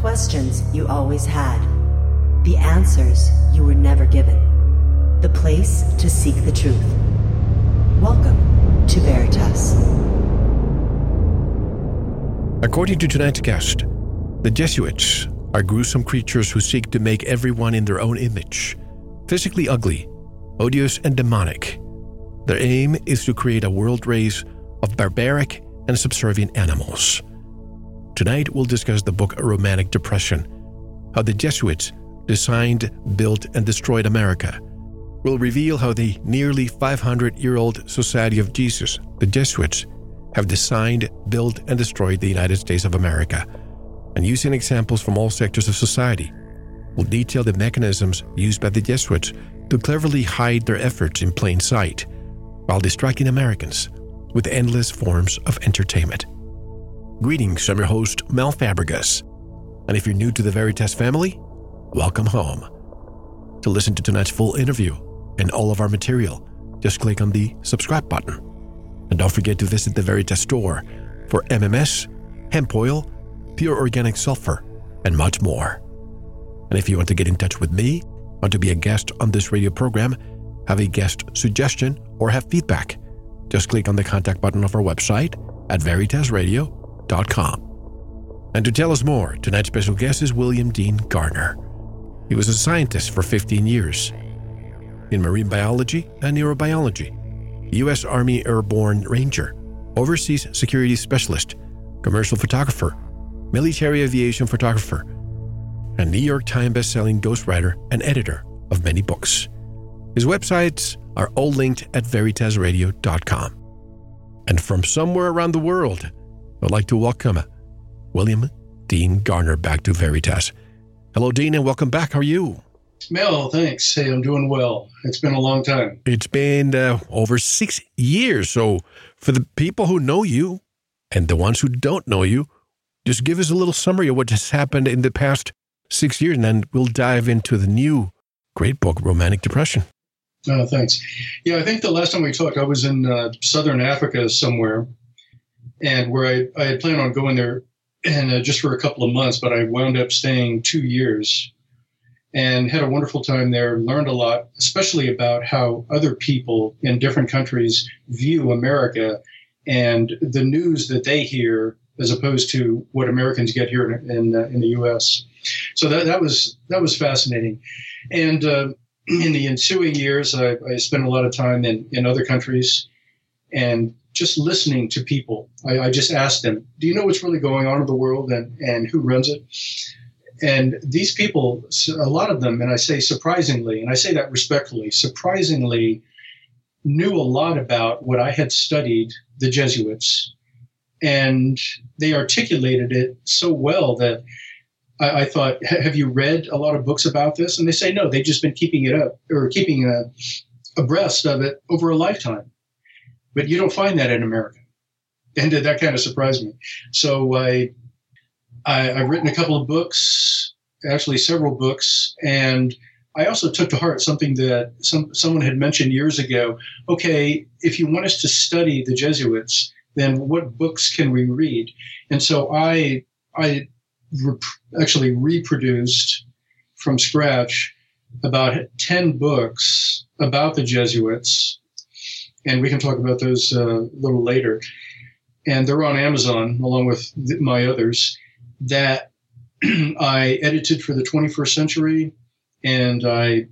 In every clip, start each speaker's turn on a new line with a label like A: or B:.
A: Questions you always had. The answers you were never given. The place to seek the truth. Welcome to Veritas.
B: According to tonight's guest, the Jesuits are gruesome creatures who seek to make everyone in their own image, physically ugly, odious, and demonic. Their aim is to create a world race of barbaric and subservient animals. Tonight, we'll discuss the book Romantic Depression How the Jesuits Designed, Built, and Destroyed America. We'll reveal how the nearly 500 year old Society of Jesus, the Jesuits, have designed, built, and destroyed the United States of America. And using examples from all sectors of society, we'll detail the mechanisms used by the Jesuits to cleverly hide their efforts in plain sight while distracting Americans with endless forms of entertainment. Greetings, I'm your host, Mel Fabregas. And if you're new to the Veritas family, welcome home. To listen to tonight's full interview and all of our material, just click on the subscribe button. And don't forget to visit the Veritas store for MMS, hemp oil, pure organic sulfur, and much more. And if you want to get in touch with me, want to be a guest on this radio program, have a guest suggestion, or have feedback, just click on the contact button of our website at veritasradio.com and to tell us more, tonight's special guest is William Dean Garner. He was a scientist for 15 years in marine biology and neurobiology, U.S. Army Airborne Ranger, overseas security specialist, commercial photographer, military aviation photographer, and New York Times bestselling ghostwriter and editor of many books. His websites are all linked at veritasradio.com. And from somewhere around the world, I'd like to welcome William Dean Garner back to Veritas. Hello, Dean, and welcome back. How are you?
C: Mel, thanks. Hey, I'm doing well. It's been a long time.
B: It's been uh, over six years. So, for the people who know you and the ones who don't know you, just give us a little summary of what has happened in the past six years, and then we'll dive into the new great book, Romantic Depression.
C: Oh, thanks. Yeah, I think the last time we talked, I was in uh, southern Africa somewhere, and where I, I had planned on going there and uh, just for a couple of months, but I wound up staying two years and had a wonderful time there. Learned a lot, especially about how other people in different countries view America and the news that they hear as opposed to what Americans get here in in, uh, in the U.S. So that that was that was fascinating, and uh, in the ensuing years, I, I spent a lot of time in in other countries, and just listening to people. I, I, just asked them, "Do you know what's really going on in the world and and who runs it?" And these people, a lot of them, and I say surprisingly, and I say that respectfully, surprisingly knew a lot about what I had studied, the Jesuits, and they articulated it so well that I, I thought, "Have you read a lot of books about this?" And they say, "No, they've just been keeping it up or keeping a, abreast of it over a lifetime." But you don't find that in America. And that kind of surprised me. So I, I, have written a couple of books, actually several books, and I also took to heart something that some, someone had mentioned years ago. Okay, if you want us to study the Jesuits, then what books can we read? And so I, I rep- actually reproduced from scratch about 10 books about the Jesuits and we can talk about those uh, a little later. And they're on Amazon along with my others that I edited for the 21st century, and I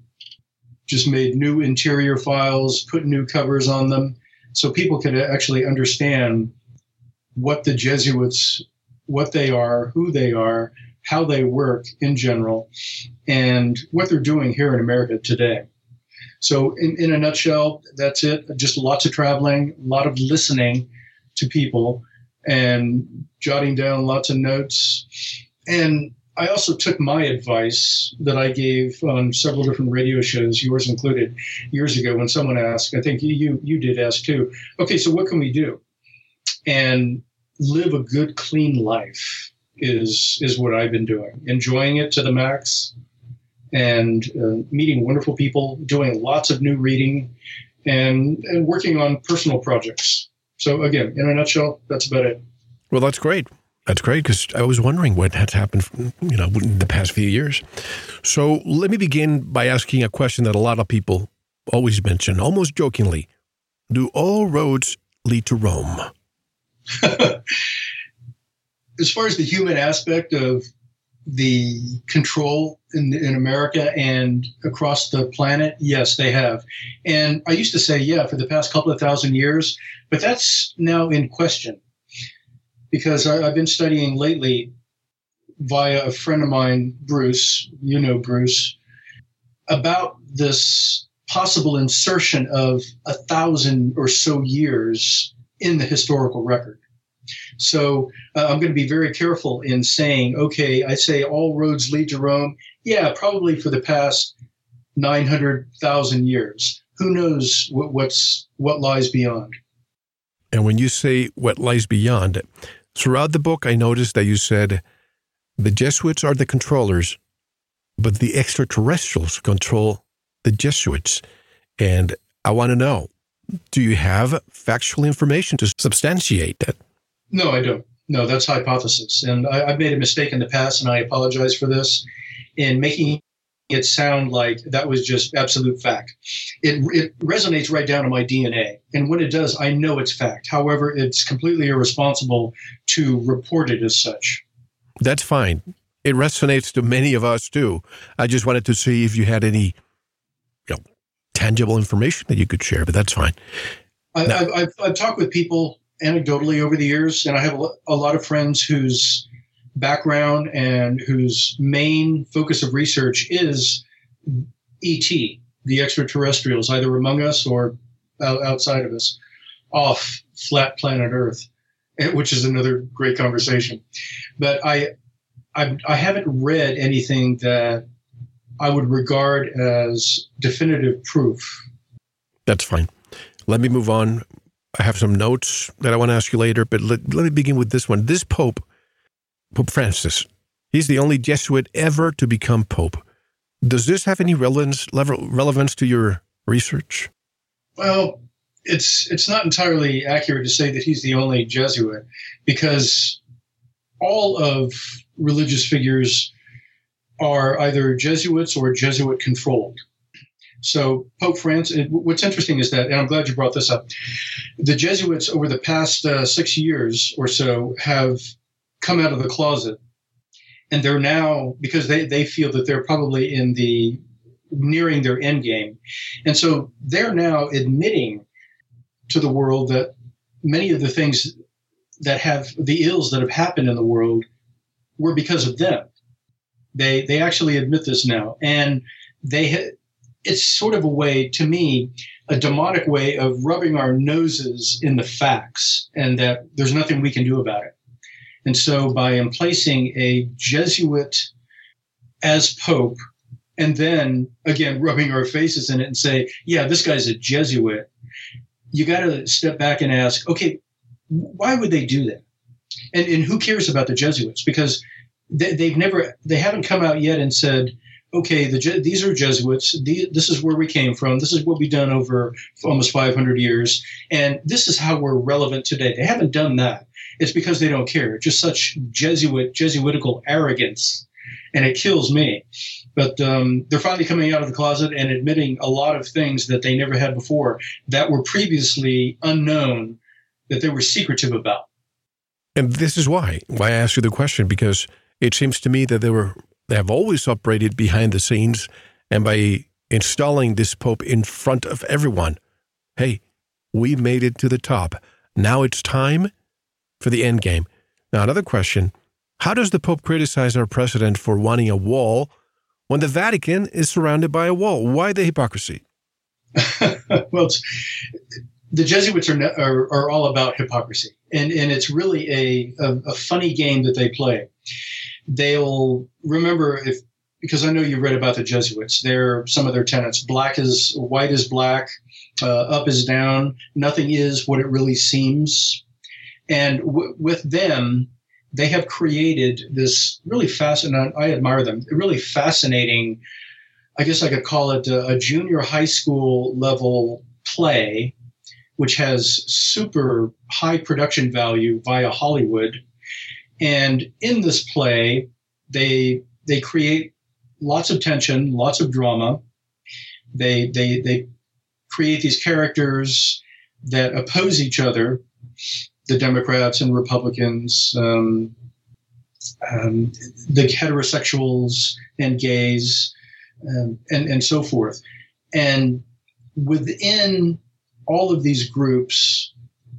C: just made new interior files, put new covers on them, so people could actually understand what the Jesuits, what they are, who they are, how they work in general, and what they're doing here in America today. So, in, in a nutshell, that's it. Just lots of traveling, a lot of listening to people, and jotting down lots of notes. And I also took my advice that I gave on several different radio shows, yours included, years ago when someone asked, I think you you did ask too, okay, so what can we do? And live a good, clean life is is what I've been doing. Enjoying it to the max, and uh, meeting wonderful people, doing lots of new reading, and, and working on personal projects. So, again, in a nutshell, that's about it.
B: Well, that's great. That's great because I was wondering what had happened, you know, in the past few years. So let me begin by asking a question that a lot of people always mention, almost jokingly: Do all roads lead to Rome?
C: as far as the human aspect of the control in, in America and across the planet, yes, they have. And I used to say, yeah, for the past couple of thousand years, but that's now in question because I, I've been studying lately via a friend of mine, Bruce, you know Bruce, about this possible insertion of a thousand or so years in the historical record. So uh, I'm going to be very careful in saying, okay, I say all roads lead to Rome. Yeah, probably for the past 900,000 years. Who knows what, what's what lies beyond?
B: And when you say what lies beyond, throughout the book, I noticed that you said the Jesuits are the controllers, but the extraterrestrials control the Jesuits. And I want to know do you have factual information to substantiate that?
C: No, I don't. No, that's hypothesis. And I, have made a mistake in the past, and I apologize for this in making it sound like that was just absolute fact. It, it resonates right down to my DNA. And when it does, I know it's fact. However, it's completely irresponsible to report it as such.
B: That's fine. It resonates to many of us too. I just wanted to see if you had any you know, tangible information that you could share, but that's fine.
C: I, have I've talked with people anecdotally over the years, and I have a lot of friends whose background and whose main focus of research is ET, the extraterrestrials, either among us or outside of us, off flat planet Earth, eh, which is another great conversation. But I, I, I haven't read anything that I would regard as definitive proof.
B: That's fine. Let me move on I have some notes that I want to ask you later, but let, let me begin with this one. This Pope, Pope Francis, he's the only Jesuit ever to become Pope. Does this have any relevance, relevance to your research?
C: Well, it's it's not entirely accurate to say that he's the only Jesuit because all of religious figures are either Jesuits or Jesuit controlled. So Pope Francis, what's interesting is that, and I'm glad you brought this up, the Jesuits over the past uh, six years or so have come out of the closet, and they're now because they they feel that they're probably in the nearing their end game, and so they're now admitting to the world that many of the things that have the ills that have happened in the world were because of them. They they actually admit this now, and they it's sort of a way, to me, a demonic way of rubbing our noses in the facts and that there's nothing we can do about it. And so by emplacing a Jesuit as Pope, and then again rubbing our faces in it and say, yeah, this guy's a Jesuit, you got to step back and ask, okay, why would they do that? And, and who cares about the Jesuits? Because they, they've never, they haven't come out yet and said, okay, the, these are Jesuits. The, this is where we came from. This is what we've done over almost 500 years. And this is how we're relevant today. They haven't done that. It's because they don't care. Just such Jesuit, Jesuitical arrogance. And it kills me. But um, they're finally coming out of the closet and admitting a lot of things that they never had before that were previously unknown, that they were secretive about.
B: And this is why, why I asked you the question, because it seems to me that there were they have always operated behind the scenes and by installing this Pope in front of everyone. Hey, we made it to the top. Now it's time for the end game. Now, another question How does the Pope criticize our president for wanting a wall when the Vatican is surrounded by a wall? Why the hypocrisy?
C: well, the Jesuits are, are, are, all about hypocrisy. And, and it's really a, a, a funny game that they play they'll remember if because I know you read about the Jesuits. They're some of their tenets. Black is white is black, uh, up is down. Nothing is what it really seems. And w- with them, they have created this really fascinating. I admire them. Really fascinating. I guess I could call it a, a junior high school level play, which has super high production value via Hollywood And in this play, they they create lots of tension, lots of drama. They they they create these characters that oppose each other, the Democrats and Republicans, um, um, the heterosexuals and gays, um, and and so forth. And within all of these groups,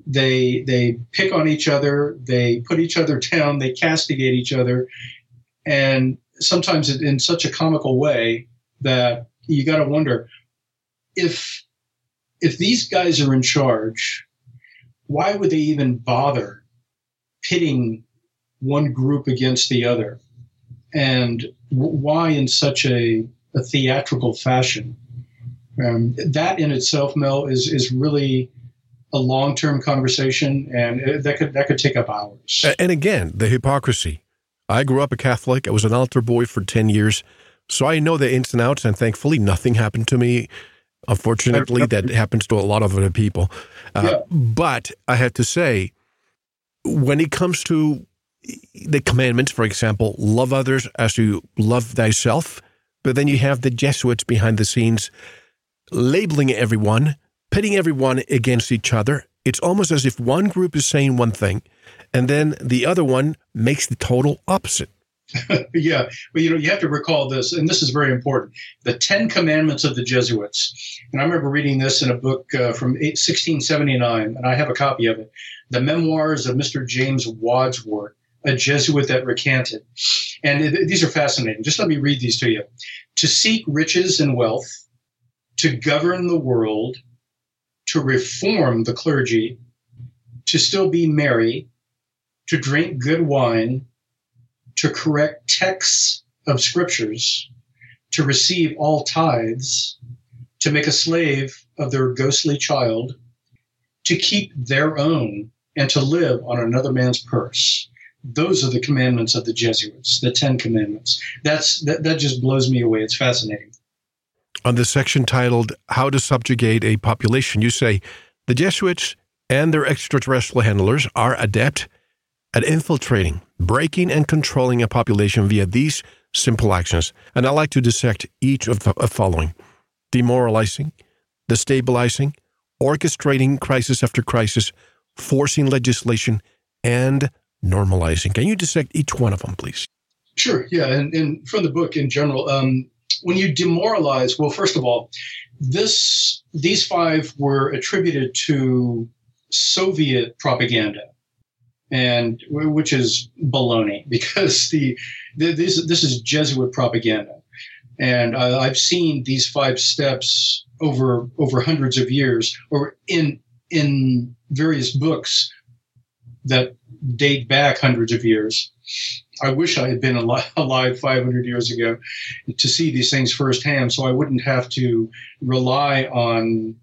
C: they they pick on each other, they put each other down, they castigate each other, and sometimes in such a comical way that you got to wonder if if these guys are in charge, why would they even bother pitting one group against the other, and why in such a, a theatrical fashion? Um, that in itself, Mel, is is really a long term conversation, and that could that could take up hours.
B: And again, the hypocrisy. I grew up a Catholic. I was an altar boy for ten years, so I know the ins and outs. And thankfully, nothing happened to me. Unfortunately, that happens to a lot of other people. Uh, yeah. But I had to say, when it comes to the commandments, for example, love others as you love thyself, but then you have the Jesuits behind the scenes labeling everyone, pitting everyone against each other. It's almost as if one group is saying one thing, and then the other one makes the total opposite.
C: yeah, but you know, you have to recall this, and this is very important the Ten Commandments of the Jesuits. And I remember reading this in a book uh, from 1679, and I have a copy of it The Memoirs of Mr. James Wadsworth, a Jesuit that recanted. And it, these are fascinating. Just let me read these to you. To seek riches and wealth, to govern the world, to reform the clergy, to still be merry, to drink good wine, to correct texts of scriptures, to receive all tithes, to make a slave of their ghostly child, to keep their own, and to live on another man's purse. Those are the commandments of the Jesuits, the Ten Commandments. That's that, that just blows me away. It's fascinating
B: on the section titled How to Subjugate a Population, you say the Jesuits and their extraterrestrial handlers are adept at infiltrating, breaking, and controlling a population via these simple actions. And I like to dissect each of the following demoralizing, destabilizing, orchestrating crisis after crisis, forcing legislation, and normalizing. Can you dissect each one of them, please?
C: Sure. Yeah. And, and from the book in general, um, when you demoralize, well, first of all, this these five were attributed to Soviet propaganda, and which is baloney because the, the this this is Jesuit propaganda, and I've seen these five steps over over hundreds of years, or in in various books that date back hundreds of years. I wish I had been alive 500 years ago to see these things firsthand, so I wouldn't have to rely on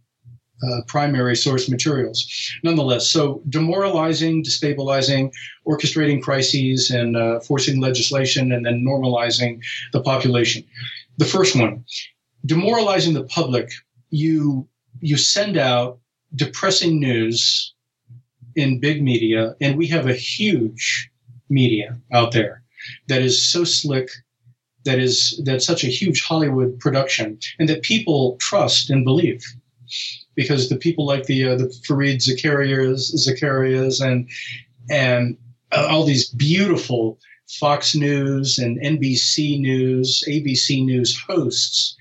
C: uh, primary source materials. Nonetheless, so demoralizing, destabilizing, orchestrating crises, and uh, forcing legislation, and then normalizing the population. The first one, demoralizing the public. You you send out depressing news in big media, and we have a huge media out there that is so slick that is that's such a huge Hollywood production and that people trust and believe because the people like the uh, the Fareed Zakarias Zakarias and and uh, all these beautiful Fox News and NBC News, ABC News hosts,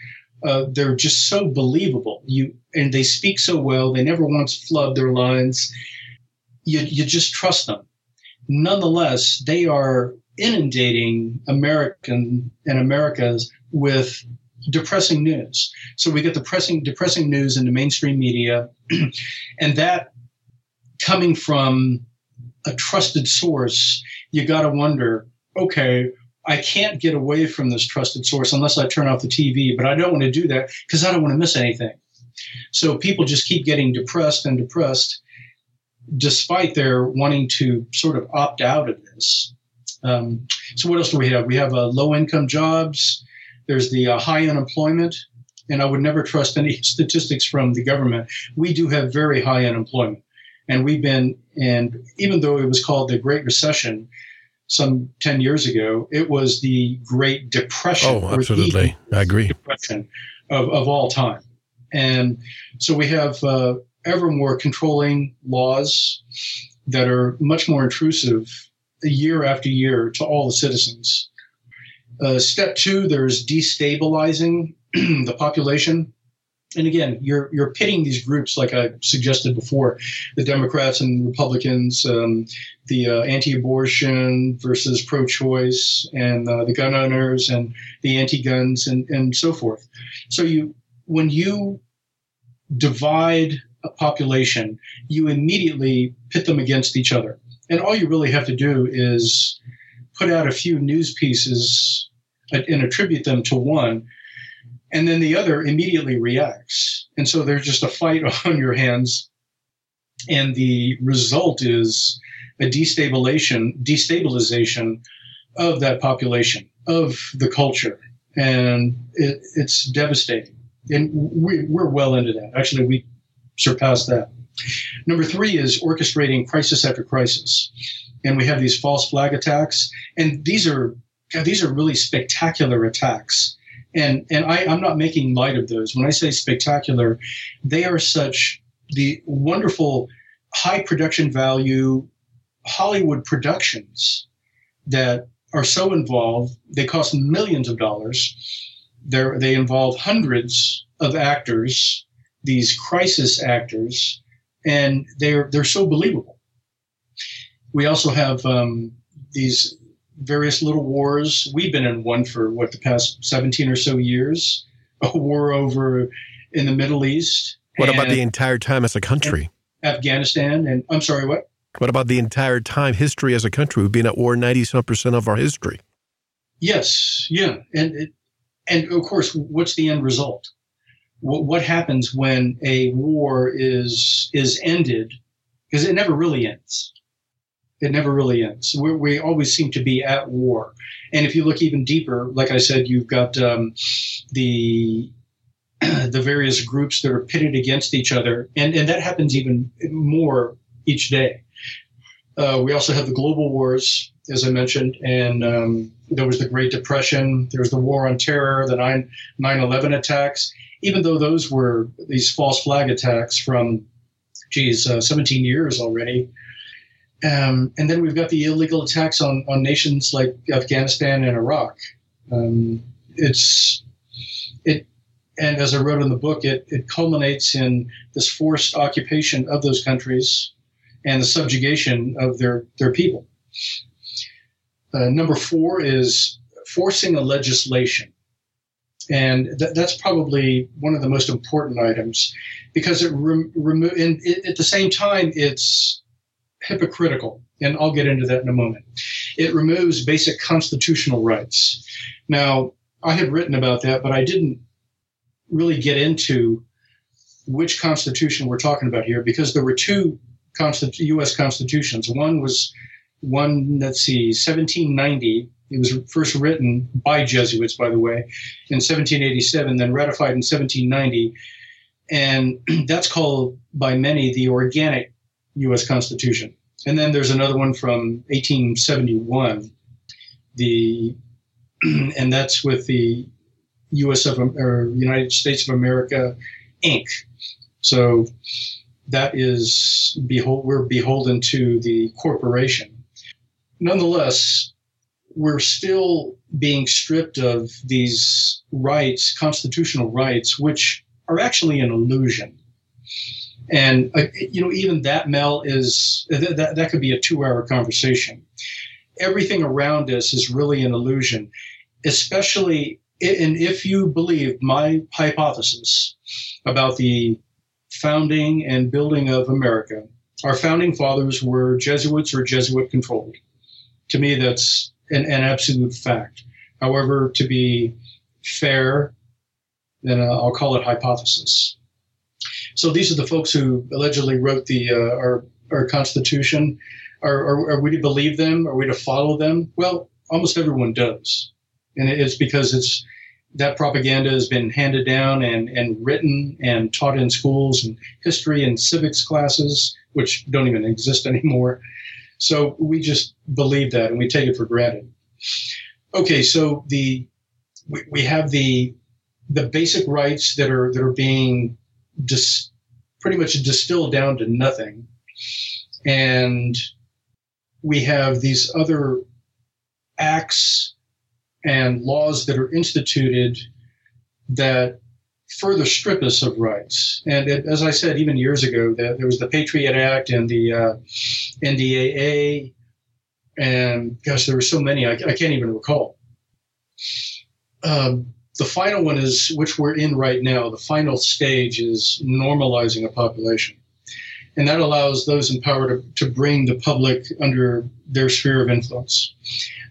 C: uh, they're just so believable. You and they speak so well. They never once flub their lines. You you just trust them nonetheless, they are inundating American and Americas with depressing news. So we get depressing depressing news in the mainstream media, and that coming from a trusted source, you got to wonder, okay, I can't get away from this trusted source unless I turn off the TV, but I don't want to do that because I don't want to miss anything. So people just keep getting depressed and depressed despite their wanting to sort of opt out of this. Um, so what else do we have? We have uh, low income jobs. There's the uh, high unemployment, and I would never trust any statistics from the government. We do have very high unemployment, and we've been and even though it was called the Great Recession, some 10 years ago, it was the Great Depression.
B: Oh, absolutely. I agree.
C: Depression of, of all time. And so we have uh, ever more controlling laws that are much more intrusive year after year to all the citizens. Uh, step two, there's destabilizing the population. And again, you're you're pitting these groups like I suggested before, the Democrats and Republicans, um, the uh, anti-abortion versus pro-choice, and uh, the gun owners and the anti-guns and and so forth. So you when you divide population, you immediately pit them against each other. And all you really have to do is put out a few news pieces and attribute them to one, and then the other immediately reacts. And so there's just a fight on your hands, and the result is a destabilization, destabilization of that population, of the culture, and it, it's devastating. And we, we're well into that. Actually, we surpassed that. Number three is orchestrating crisis after crisis. And we have these false flag attacks. And these are these are really spectacular attacks. And and I, I'm not making light of those. When I say spectacular, they are such the wonderful high production value Hollywood productions that are so involved. They cost millions of dollars. They're, they involve hundreds of actors, these crisis actors, and they're they're so believable. We also have um, these various little wars. We've been in one for what the past seventeen or so years. A war over in the Middle East.
B: What about the entire time as a country?
C: Afghanistan and I'm sorry, what?
B: What about the entire time history as a country? We've been at war ninety some percent of our history.
C: Yes, yeah, and and of course, what's the end result? What, what happens when a war is is ended because it never really ends. It never really ends. We we always seem to be at war. And if you look even deeper like i said you've got um, the the various groups that are pitted against each other and and that happens even more each day. Uh, we also have the global wars as i mentioned and um, there was the great depression there was the war on terror the 9 9-11 attacks even though those were these false flag attacks from, geez, uh, 17 years already. Um, and then we've got the illegal attacks on, on nations like Afghanistan and Iraq. Um, it's it, and as I wrote in the book, it, it culminates in this forced occupation of those countries and the subjugation of their their people. Uh, number four is forcing a legislation. And th- that's probably one of the most important items because it re- remo- and it, at the same time, it's hypocritical. And I'll get into that in a moment. It removes basic constitutional rights. Now, I had written about that, but I didn't really get into which constitution we're talking about here because there were two Constitu- U.S. constitutions. One was one, let's see, 1790 it was first written by Jesuits, by the way, in 1787, then ratified in 1790. And that's called by many the organic U.S. Constitution. And then there's another one from 1871, the and that's with the U.S. of or United States of America Inc. So that is behold we're beholden to the corporation. Nonetheless, we're still being stripped of these rights, constitutional rights, which are actually an illusion. And uh, you know, even that Mel is th- that that could be a two-hour conversation. Everything around us is really an illusion, especially and if you believe my hypothesis about the founding and building of America, our founding fathers were Jesuits or Jesuit controlled. To me, that's an, an absolute fact. However, to be fair, then uh, I'll call it hypothesis. So these are the folks who allegedly wrote the uh, our our Constitution. Are, are, are, we to believe them? Are we to follow them? Well, almost everyone does, and it's because it's that propaganda has been handed down and, and written and taught in schools and history and civics classes, which don't even exist anymore. So we just believe that and we take it for granted. Okay, so the we, we have the the basic rights that are that are being dis, pretty much distilled down to nothing, and we have these other acts and laws that are instituted that further strip us of rights. And it, as I said, even years ago, that there was the Patriot Act and the uh, NDAA, and gosh, there were so many I, I can't even recall. Um, the final one is, which we're in right now, the final stage is normalizing a population. And that allows those in power to, to bring the public under their sphere of influence.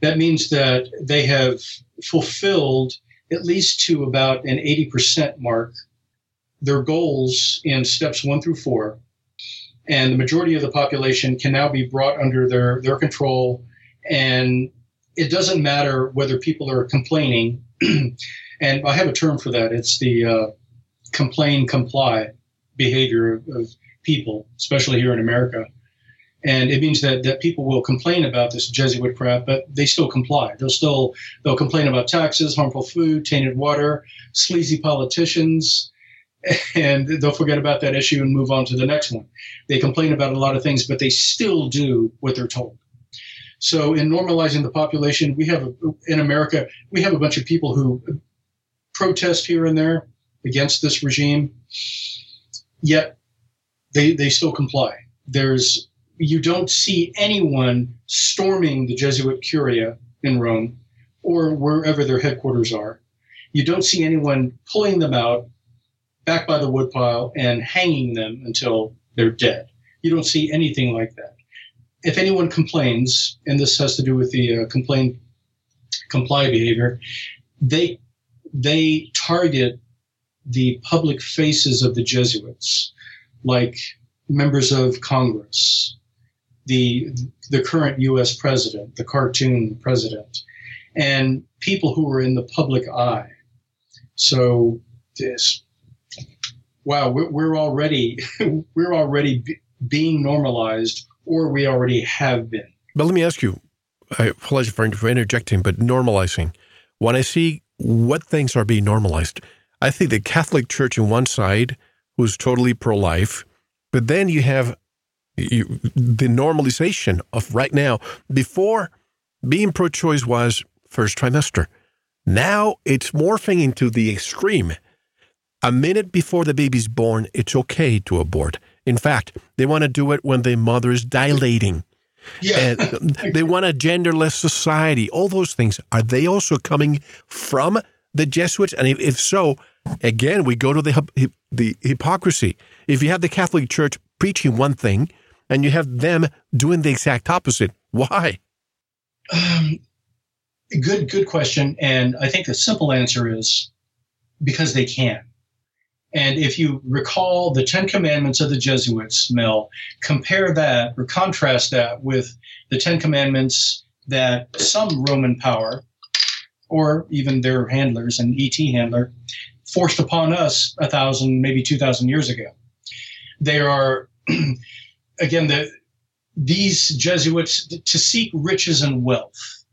C: That means that they have fulfilled at least to about an 80% mark their goals in steps one through four. And the majority of the population can now be brought under their, their control. And it doesn't matter whether people are complaining. and I have a term for that. It's the uh, complain, comply behavior of, of people, especially here in America. And it means that, that people will complain about this Jesuit crap, but they still comply. They'll still they'll complain about taxes, harmful food, tainted water, sleazy politicians, and they'll forget about that issue and move on to the next one. They complain about a lot of things, but they still do what they're told. So, in normalizing the population, we have a, in America we have a bunch of people who protest here and there against this regime, yet they they still comply. There's you don't see anyone storming the Jesuit Curia in Rome or wherever their headquarters are. You don't see anyone pulling them out back by the woodpile and hanging them until they're dead. You don't see anything like that. If anyone complains, and this has to do with the uh, complain comply behavior, they they target the public faces of the Jesuits, like members of Congress, the the current U.S. president, the cartoon president, and people who are in the public eye. So this, wow, we're, we're already we're already b- being normalized, or we already have been.
B: But let me ask you. I apologize for, for interjecting, but normalizing. When I see what things are being normalized, I think the Catholic Church on one side, who's totally pro-life, but then you have you, the normalization of right now. Before, being pro choice was first trimester. Now it's morphing into the extreme. A minute before the baby's born, it's okay to abort. In fact, they want to do it when the mother is dilating. Yeah. they want a genderless society. All those things. Are they also coming from the Jesuits? And if, if so, again, we go to the, the hypocrisy. If you have the Catholic Church preaching one thing and you have them doing the exact opposite. Why? Um,
C: good, good question. And I think the simple answer is because they can. And if you recall the Ten Commandments of the Jesuits, Mel, compare that or contrast that with the Ten Commandments that some Roman power, or even their handlers, an ET handler, forced upon us a thousand, maybe two thousand years ago. They are again, the, these Jesuits to seek riches and wealth.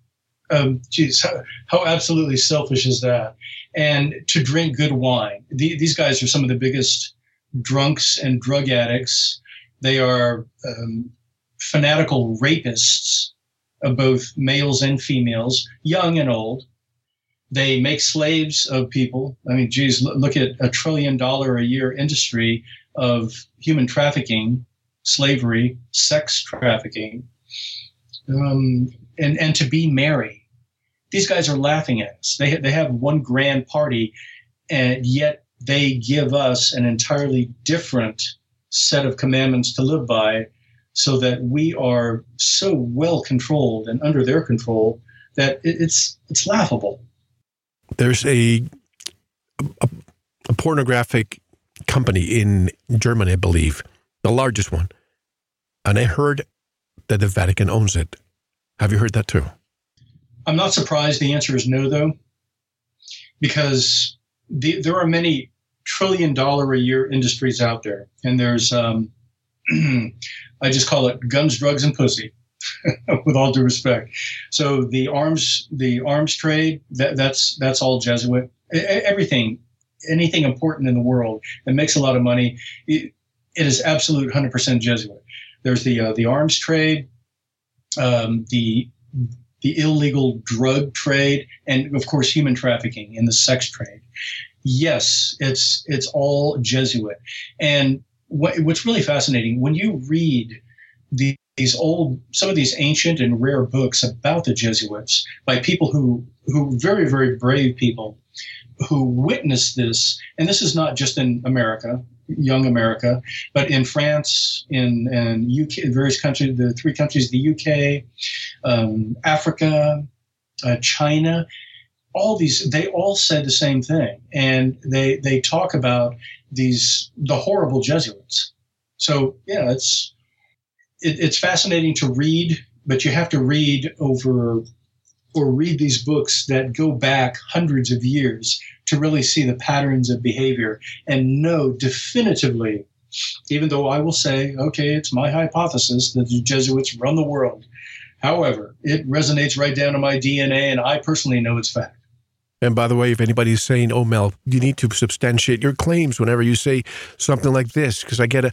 C: Um, geez, how, how, absolutely selfish is that? And to drink good wine. The, these guys are some of the biggest drunks and drug addicts. They are um, fanatical rapists of both males and females, young and old. They make slaves of people. I mean, geez, look at a trillion dollar a year industry of human trafficking slavery, sex trafficking, um, and and to be merry. These guys are laughing at us. They they have one grand party, and yet they give us an entirely different set of commandments to live by, so that we are so well controlled and under their control that it's it's laughable.
B: There's a, a, a pornographic company in Germany, I believe, the largest one. And I heard that the Vatican owns it. Have you heard that too?
C: I'm not surprised. The answer is no, though, because the, there are many trillion dollar a year industries out there. And there's, um, I just call it guns, drugs, and pussy. with all due respect. So the arms, the arms trade, that, that's that's all Jesuit. Everything, anything important in the world that makes a lot of money, it, it is absolute 100% Jesuit. There's the uh, the arms trade, um, the the illegal drug trade, and of course human trafficking and the sex trade. Yes, it's it's all Jesuit. And what, what's really fascinating when you read the, these old, some of these ancient and rare books about the Jesuits by people who who very very brave people who witnessed this, and this is not just in America, young America, but in France, in, in UK, various countries, the three countries, the UK, um, Africa, uh, China, all these, they all said the same thing. And they, they talk about these, the horrible Jesuits. So, yeah, it's, it, it's fascinating to read, but you have to read over or read these books that go back hundreds of years to really see the patterns of behavior and know definitively, even though I will say, okay, it's my hypothesis that the Jesuits run the world. However, it resonates right down to my DNA, and I personally know it's fact.
B: And by the way, if anybody's saying, "Oh, Mel, you need to substantiate your claims whenever you say something like this," because I get a,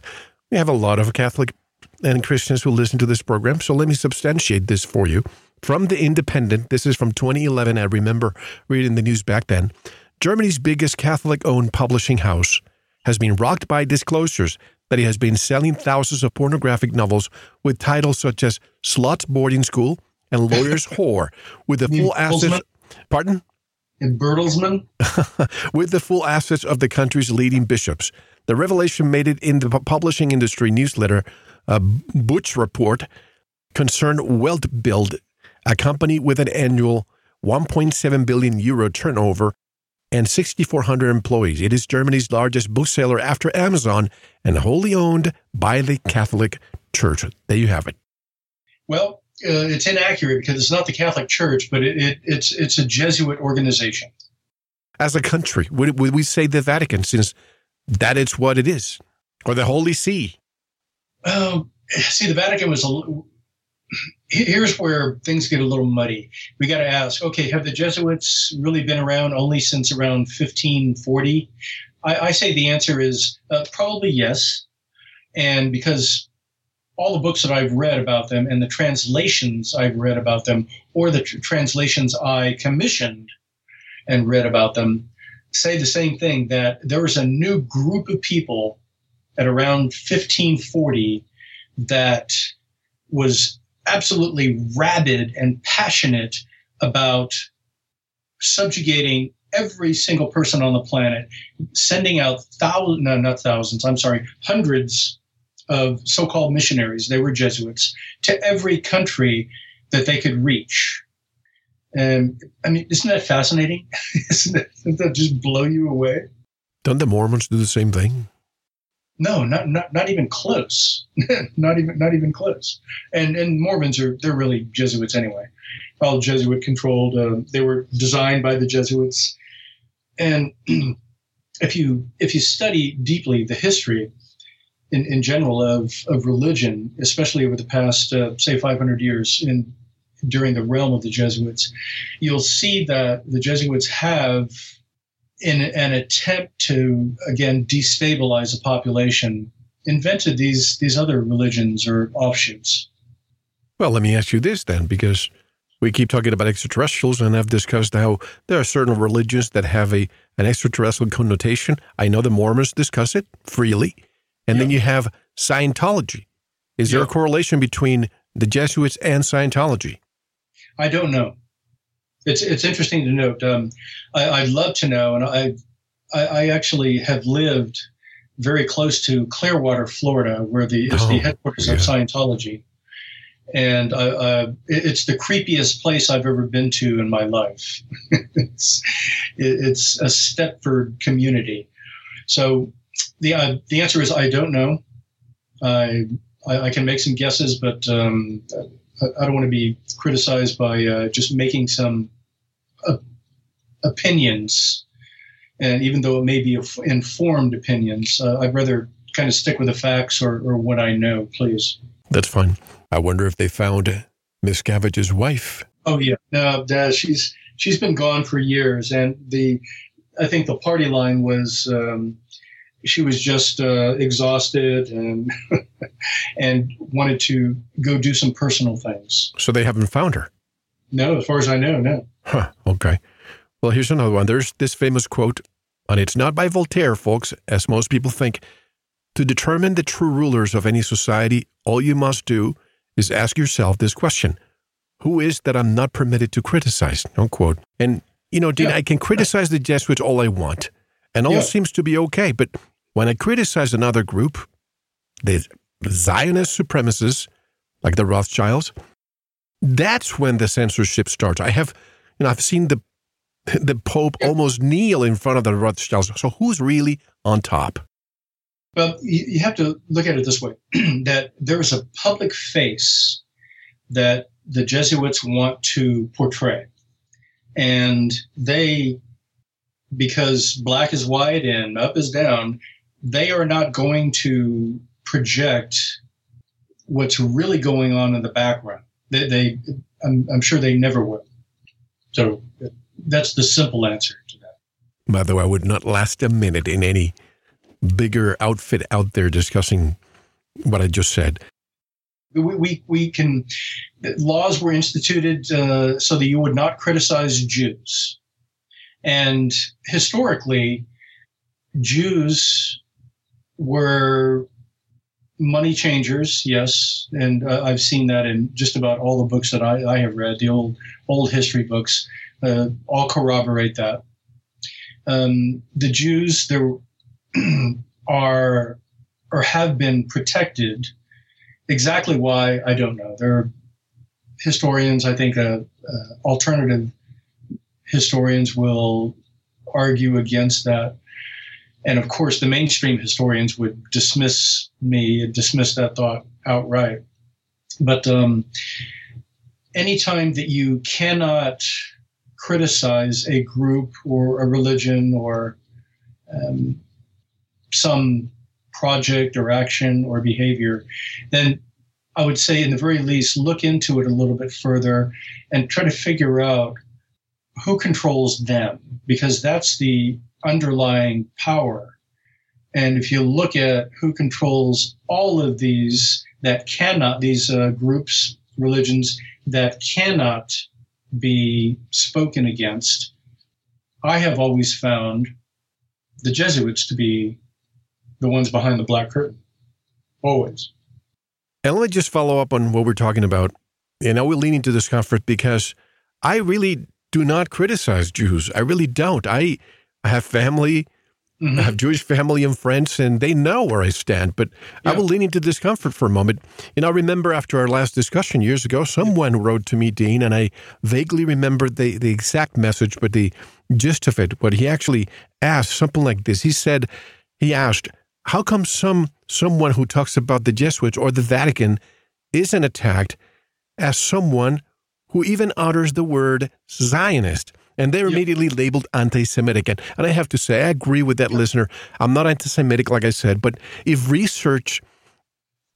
B: we have a lot of Catholic and Christians who listen to this program, so let me substantiate this for you from the Independent. This is from 2011. I remember reading the news back then. Germany's biggest Catholic owned publishing house has been rocked by disclosures that he has been selling thousands of pornographic novels with titles such as Slut Boarding School and Lawyer's Whore, with the full assets. Pardon?
C: In Bertelsmann?
B: with the full assets of the country's leading bishops. The revelation made it in the publishing industry newsletter, a Buchreport, concerned Weltbild, a company with an annual 1.7 billion euro turnover and 6,400 employees. It is Germany's largest bookseller after Amazon and wholly owned by the Catholic Church. There you have it.
C: Well, uh, it's inaccurate because it's not the Catholic Church, but it, it, it's it's a Jesuit organization.
B: As a country, would, would we say the Vatican, since that is what it is, or the Holy See?
C: Um, see, the Vatican was a here's where things get a little muddy. We got to ask, okay, have the Jesuits really been around only since around 1540? I, I say the answer is uh, probably yes. And because all the books that I've read about them and the translations I've read about them, or the tr- translations I commissioned and read about them, say the same thing that there was a new group of people at around 1540 that was absolutely rabid and passionate about subjugating every single person on the planet, sending out thousands, no, not thousands, I'm sorry, hundreds of so called missionaries, they were Jesuits, to every country that they could reach. And I mean, isn't that fascinating? isn't, that, doesn't that just blow you away?
B: Don't the Mormons do the same thing?
C: No, not not not even close. not even not even close. And and Mormons are they're really Jesuits anyway. All Jesuit controlled. Uh, they were designed by the Jesuits. And if you if you study deeply the history in, in general of, of religion, especially over the past uh, say 500 years in during the realm of the Jesuits, you'll see that the Jesuits have in an attempt to again destabilize a population invented these these other religions or offshoots.
B: Well let me ask you this then because we keep talking about extraterrestrials and i've discussed how there are certain religions that have a an extraterrestrial connotation. I know the mormons discuss it freely. And then you have scientology. Is there a correlation between the jesuits and scientology?
C: I don't know it's it's interesting to note. Um, I, would love to know, and I, I, I actually have lived very close to Clearwater, Florida, where the is oh, the headquarters yeah. of Scientology, and uh, uh, it, it's the creepiest place I've ever been to in my life. it's it, it's a Stepford community. So the uh, the answer is I don't know. I I, I can make some guesses, but um, I don't want to be criticized by uh, just making some uh, opinions, and even though it may be informed opinions, uh, I'd rather kind of stick with the facts or, or what I know, please.
B: That's fine. I wonder if they found Miscavige's wife.
C: Oh yeah, no, uh, she's she's been gone for years, and the I think the party line was um, she was just uh, exhausted and and wanted to go do some personal things.
B: So they haven't found her.
C: No, as far as I know, no.
B: Huh, okay. Well, here's another one. There's this famous quote, and it's not by Voltaire, folks, as most people think. To determine the true rulers of any society, all you must do is ask yourself this question Who is that I'm not permitted to criticize? Unquote. And, you know, Dean, yeah. I can criticize the Jesuits all I want, and all yeah. seems to be okay. But when I criticize another group, the Zionist supremacists, like the Rothschilds, that's when the censorship starts. I have, you know, I've seen the the Pope almost kneel in front of the Rothschilds. So who's really on top?
C: Well, you have to look at it this way: that there is a public face that the Jesuits want to portray, and they, because black is white and up is down, they are not going to project what's really going on in the background. They, they I'm, I'm sure they never will. So that's the simple answer to that.
B: By the way, I would not last a minute in any bigger outfit out there discussing what I just said.
C: We, we, we can, laws were instituted uh, so that you would not criticize Jews. And historically, Jews were money changers, yes, and uh, I've seen that in just about all the books that I, I have read, the old old history books, uh, all corroborate that. Um, the Jews there are or have been protected. Exactly why I don't know. There are historians, I think, uh, uh alternative historians will argue against that and of course, the mainstream historians would dismiss me, dismiss that thought outright. But um, anytime that you cannot criticize a group or a religion or um, some project or action or behavior, then I would say, in the very least, look into it a little bit further and try to figure out who controls them, because that's the underlying power. And if you look at who controls all of these that cannot, these uh, groups, religions that cannot be spoken against, I have always found the Jesuits to be the ones behind the black curtain. Always.
B: And let me just follow up on what we're talking about. And I will lean into this comfort because I really do not criticize Jews. I really don't. I I have family. Mm-hmm. I have Jewish family and friends, and they know where I stand. But yeah. I will lean into discomfort for a moment. And I remember after our last discussion years ago, someone yeah. wrote to me, Dean, and I vaguely remember the, the exact message, but the gist of it. What he actually asked, something like this. He said, he asked, how come some someone who talks about the Jesuits or the Vatican isn't attacked as someone who even utters the word Zionist? And they're yep. immediately labeled anti Semitic. And, and I have to say, I agree with that yep. listener. I'm not anti Semitic, like I said, but if research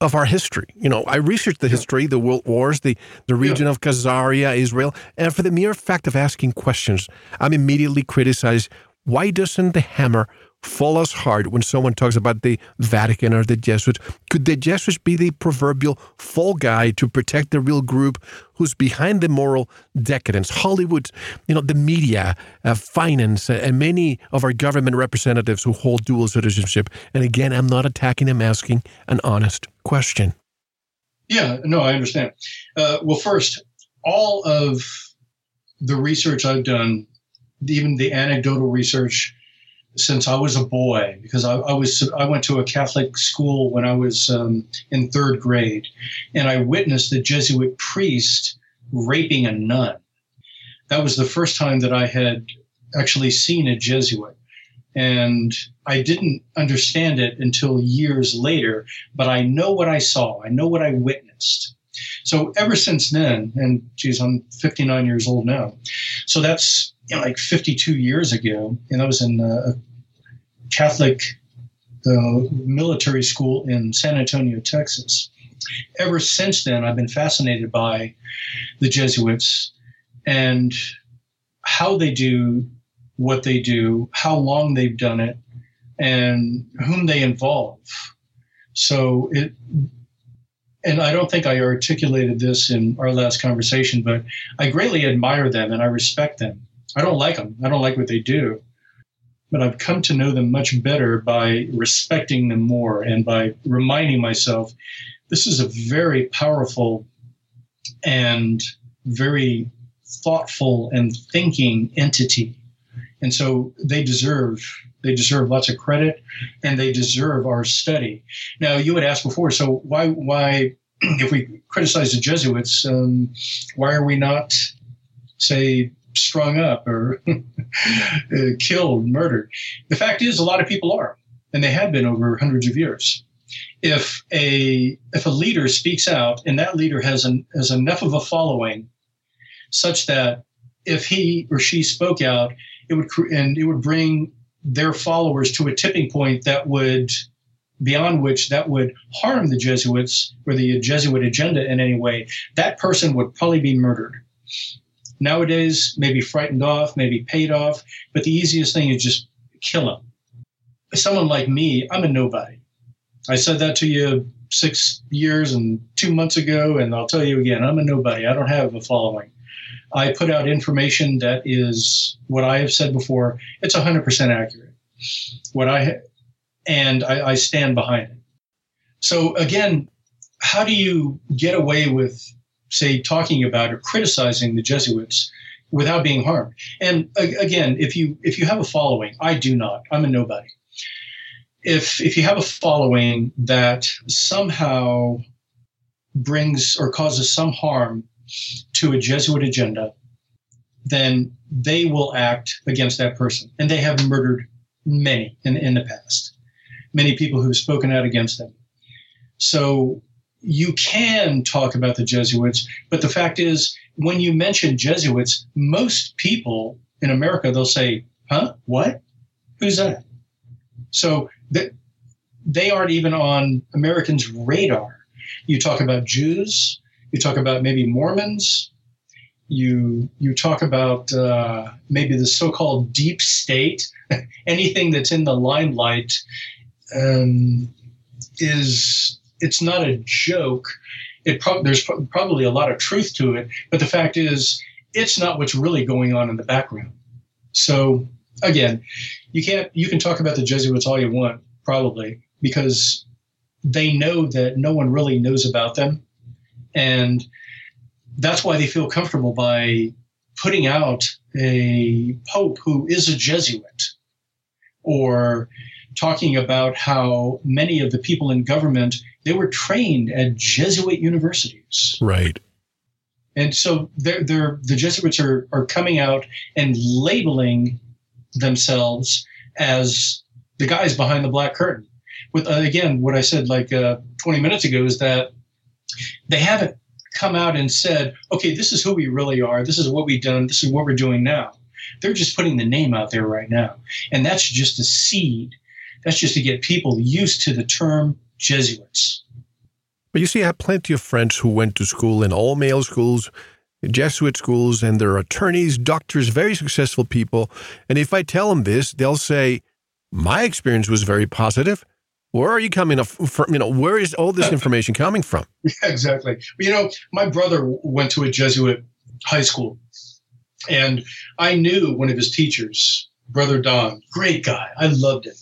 B: of our history. You know, I researched the history, the world wars, the, the region of Khazaria, Israel, and for the mere fact of asking questions, I'm immediately criticized. Why doesn't the hammer fall us hard when someone talks about the Vatican or the Jesuits. Could the Jesuits be the proverbial fall guy to protect the real group who's behind the moral decadence? Hollywood, you know, the media, uh, finance, uh, and many of our government representatives who hold dual citizenship. And again, I'm not attacking, I'm asking an honest question.
C: Yeah, no, I understand. Uh, well, first, all of the research I've done, even the anecdotal research, since I was a boy because I, I, was I went to a Catholic school when I was um, in third grade, and I witnessed a Jesuit priest raping a nun. That was the first time that I had actually seen a Jesuit, and I didn't understand it until years later. But I know what I saw. I know what I witnessed. So ever since then, and geez, I'm 59 years old now. So that's you know, like 52 years ago, and I was in a Catholic uh, military school in San Antonio, Texas. ever since then, I've been fascinated by the Jesuits and how they do what they do, how long they've done it, and whom they involve. So it, and I don't think I articulated this in our last conversation, but I greatly admire them and I respect them. I don't like them. I don't like what they do, but I've come to know them much better by respecting them more and by reminding myself this is a very powerful and very thoughtful and thinking entity. And so they deserve they deserve lots of credit and they deserve our study. Now, you had asked before, so why, why, if we criticize the Jesuits, um, why are we not, say, strung up or uh, killed, murdered? The fact is, a lot of people are, and they have been over hundreds of years. If a if a leader speaks out and that leader has an, has enough of a following, such that if he or she spoke out, it would and it would bring their followers to a tipping point that would beyond which that would harm the Jesuits or the Jesuit agenda in any way, that person would probably be murdered. Nowadays, maybe frightened off, maybe paid off, but the easiest thing is just kill them. Someone like me, I'm a nobody. I said that to you six years and two months ago, and I'll tell you again, I'm a nobody. I don't have a following. I put out information that is what I have said before. It's 100% accurate. What I and I, I stand behind it. So again, how do you get away with, say, talking about or criticizing the Jesuits without being harmed? And again, if you if you have a following, I do not. I'm a nobody. If if you have a following that somehow brings or causes some harm to a Jesuit agenda, then they will act against that person. And they have murdered many in, in the past, many people who've spoken out against them. So you can talk about the Jesuits, but the fact is, when you mention Jesuits, most people in America, they'll say, huh? What? Who's that? So that they aren't even on Americans' radar. You talk about Jews, you talk about maybe Mormons. You you talk about uh, maybe the so-called deep state. Anything that's in the limelight um, is it's not a joke. It pro- there's pro- probably a lot of truth to it, but the fact is, it's not what's really going on in the background. So again, you can't you can talk about the Jesuits all you want, probably because they know that no one really knows about them and that's why they feel comfortable by putting out a pope who is a Jesuit or talking about how many of the people in government they were trained at Jesuit universities.
B: Right.
C: And so they're, they're, the Jesuits are, are coming out and labeling themselves as the guys behind the black curtain. With uh, again, what I said like uh, 20 minutes ago is that they haven't come out and said, okay, this is who we really are. This is what we've done. This is what we're doing now. They're just putting the name out there right now. And that's just a seed. That's just to get people used to the term Jesuits.
B: But you see, I have plenty of friends who went to school in all male schools, Jesuit schools, and they're attorneys, doctors, very successful people. And if I tell them this, they'll say, My experience was very positive. Where are you coming from? You know, where is all this information coming from?
C: Yeah, exactly. You know, my brother went to a Jesuit high school, and I knew one of his teachers, Brother Don. Great guy. I loved him.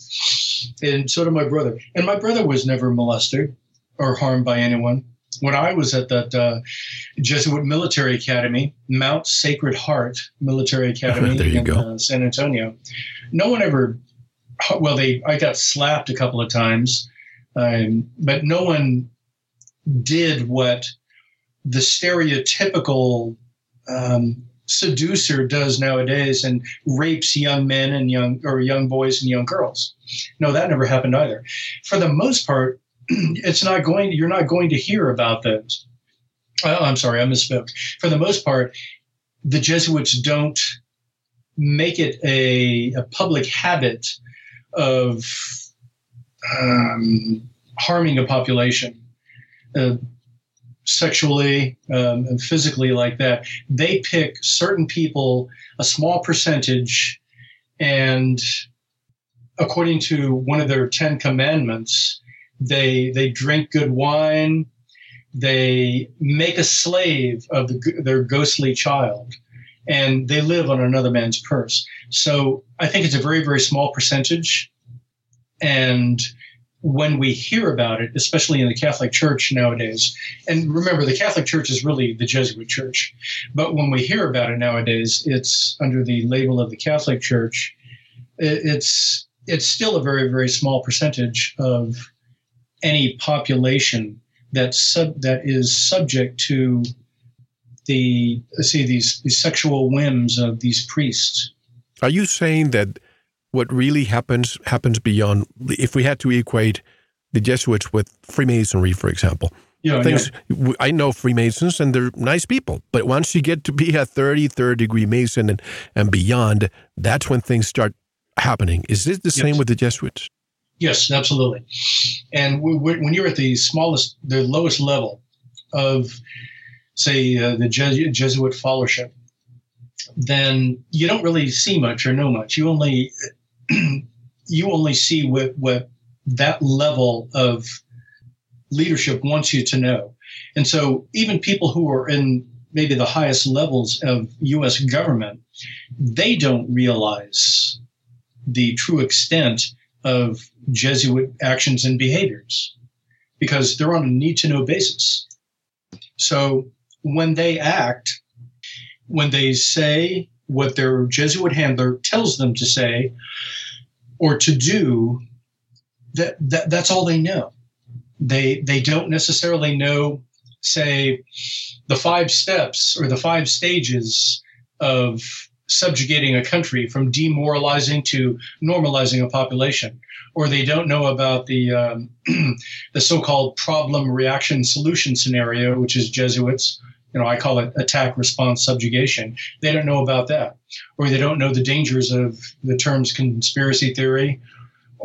C: And so did my brother. And my brother was never molested or harmed by anyone. When I was at that uh, Jesuit Military Academy, Mount Sacred Heart Military Academy in uh, San Antonio, no one ever well, they I got slapped a couple of times, um, but no one did what the stereotypical um, seducer does nowadays and rapes young men and young or young boys and young girls. No, that never happened either. For the most part, it's not going. You're not going to hear about those. Oh, I'm sorry, I misspoke. For the most part, the Jesuits don't make it a, a public habit of um, harming a population. uh, sexually um, and physically like that. They pick certain people, a small percentage, and according to one of their Ten Commandments, they they drink good wine. They make a slave of the, their ghostly child, and they live on another man's purse. So I think it's a very very small percentage, and when we hear about it, especially in the Catholic Church nowadays, and remember, the Catholic Church is really the Jesuit Church, but when we hear about it nowadays, it's under the label of the Catholic Church. It's it's still a very very small percentage of any population that sub that is subject to the see these, these sexual whims of these priests.
B: Are you saying that what really happens happens beyond if we had to equate the Jesuits with Freemasonry, for example.
C: Yeah,
B: things yeah. I know Freemasons and they're nice people, but once you get to be a 33rd degree Mason and, and beyond, that's when things start happening. Is it the yes. same with the Jesuits?
C: Yes, absolutely. And when you're at the smallest, the lowest level of, say, uh, the Jesuit fellowship, then you don't really see much or know much. You only you only see what what that level of leadership wants you to know. And so even people who are in maybe the highest levels of US government, they don't realize the true extent of Jesuit actions and behaviors because they're on a need to know basis. So when they act, when they say what their Jesuit handler tells them to say or to do, that, that that's all they know. They they don't necessarily know, say, the five steps or the five stages of subjugating a country from demoralizing to normalizing a population, or they don't know about the um, the so-called problem reaction solution scenario, which is Jesuits. You know, I call it attack, response, subjugation. They don't know about that, or they don't know the dangers of the terms conspiracy theory.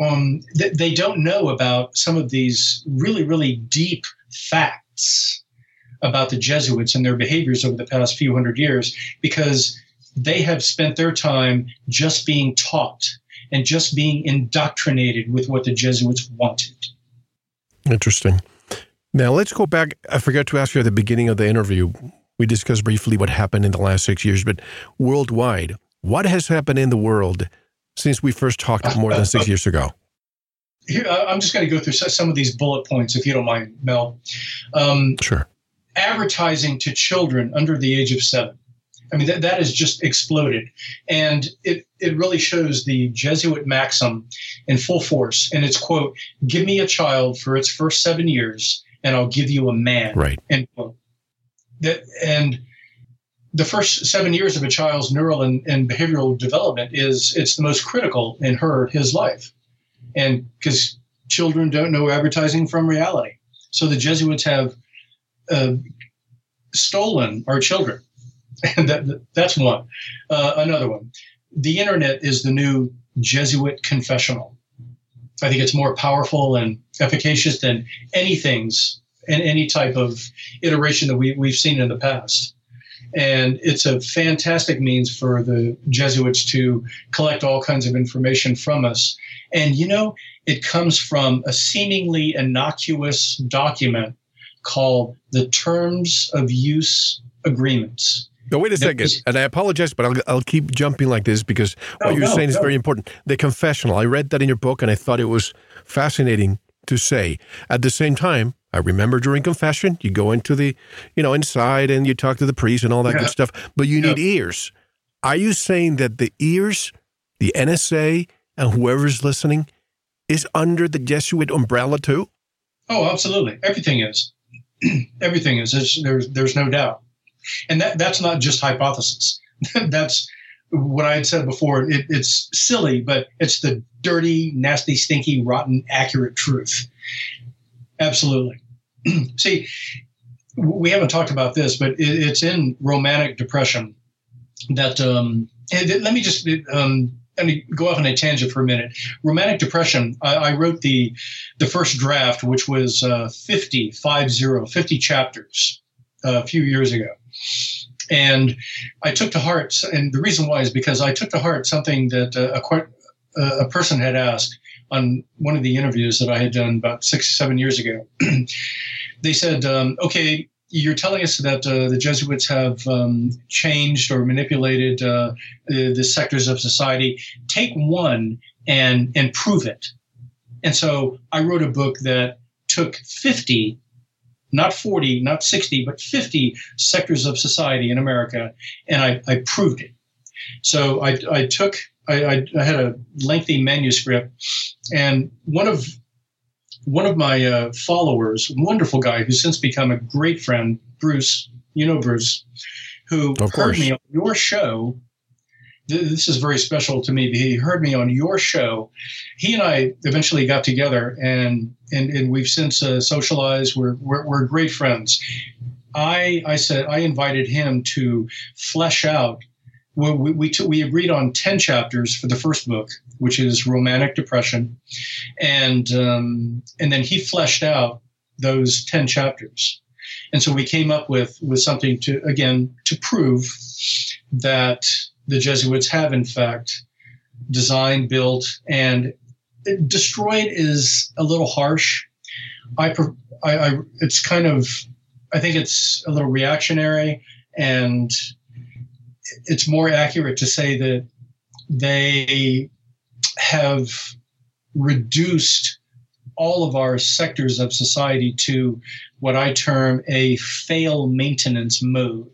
C: Um, they, they don't know about some of these really, really deep facts about the Jesuits and their behaviors over the past few hundred years because they have spent their time just being taught and just being indoctrinated with what the Jesuits wanted.
B: Interesting. Now let's go back. I forgot to ask you at the beginning of the interview. We discussed briefly what happened in the last six years, but worldwide, what has happened in the world since we first talked more than six years ago?
C: Here, I'm just going to go through some of these bullet points, if you don't mind, Mel.
B: Um, sure.
C: Advertising to children under the age of seven I mean, that, that has just exploded. And it, it really shows the Jesuit maxim in full force. And it's, quote, give me a child for its first seven years, and I'll give you a man.
B: Right.
C: Quote. That, and the first seven years of a child's neural and, and behavioral development is it's the most critical in her his life. And because children don't know advertising from reality. So the Jesuits have uh, stolen our children And that, that's one. Uh, another one. The internet is the new Jesuit confessional. I think it's more powerful and efficacious than anything's and any type of iteration that we, we've seen in the past. And it's a fantastic means for the Jesuits to collect all kinds of information from us. And you know, it comes from a seemingly innocuous document called the Terms of Use Agreements.
B: No, wait a second. And I apologize, but I'll, I'll keep jumping like this because what you're no, saying no. is very important. The confessional. I read that in your book and I thought it was fascinating to say. At the same time, I remember during confession, you go into the, you know, inside and you talk to the priest and all that yeah. good stuff, but you need ears. Are you saying that the ears, the NSA, and whoever's listening is under the Jesuit umbrella too?
C: Oh, absolutely. Everything is. Everything is. There's, there's, there's no doubt. And that, that's not just hypothesis. that's what I had said before. It, it's silly, but it's the dirty, nasty, stinky, rotten, accurate truth. Absolutely. See, we haven't talked about this, but it, it's in romantic depression that. Um, let me just um, let me go off on a tangent for a minute. Romantic depression. I, I wrote the the first draft, which was uh, 50, 50, 50 chapters uh, a few years ago, and I took to heart. And the reason why is because I took to heart something that uh, a, uh, a person had asked on one of the interviews that I had done about six, seven years ago. they said, um, "Okay, you're telling us that uh, the Jesuits have um, changed or manipulated uh, the, the, sectors of society. Take one and and prove it. And so I wrote a book that took 50, not 40, not 60, but 50 sectors of society in America, and I, I proved it. So I, I took I, I, had a lengthy manuscript, and one of one of my uh, followers, wonderful guy who's since become a great friend, Bruce, you know Bruce, who heard me on your show. This is very special to me. He heard me on your show. He and I eventually got together, and and, and we've since uh, socialized. We're, we're we're great friends. I I said I invited him to flesh out we we, t- we agreed on ten chapters for the first book, which is romantic depression, and um, and then he fleshed out those ten chapters, and so we came up with with something to again to prove that the Jesuits have in fact designed, built, and destroyed is a little harsh. I, I, I it's kind of I think it's a little reactionary and it's more accurate to say that they have reduced all of our sectors of society to what I term a fail maintenance mode.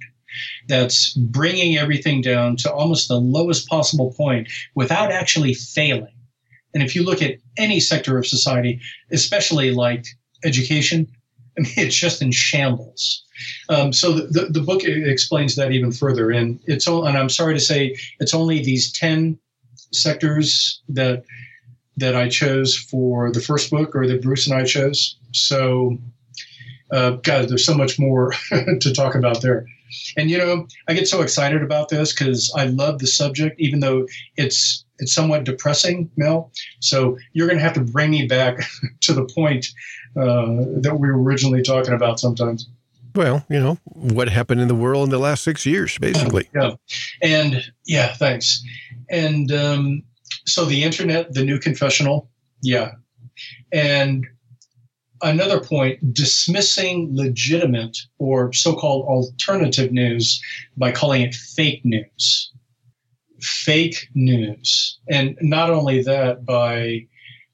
C: That's bringing everything down to almost the lowest possible point without actually failing. And if you look at any sector of society, especially like education, I mean, it's just in shambles. Um, so the, the, the, book explains that even further, and it's all, and I'm sorry to say it's only these ten sectors that that I chose for the first book, or that Bruce and I chose. So, uh, God, there's so much more to talk about there. And you know, I get so excited about this because I love the subject, even though it's it's somewhat depressing, Mel. So you're going to have to bring me back to the point uh, that we were originally talking about sometimes.
B: Well, you know, what happened in the world in the last six years, basically.
C: Yeah. And yeah, thanks. And um, so the internet, the new confessional, yeah. And another point dismissing legitimate or so called alternative news by calling it fake news. Fake news. And not only that, by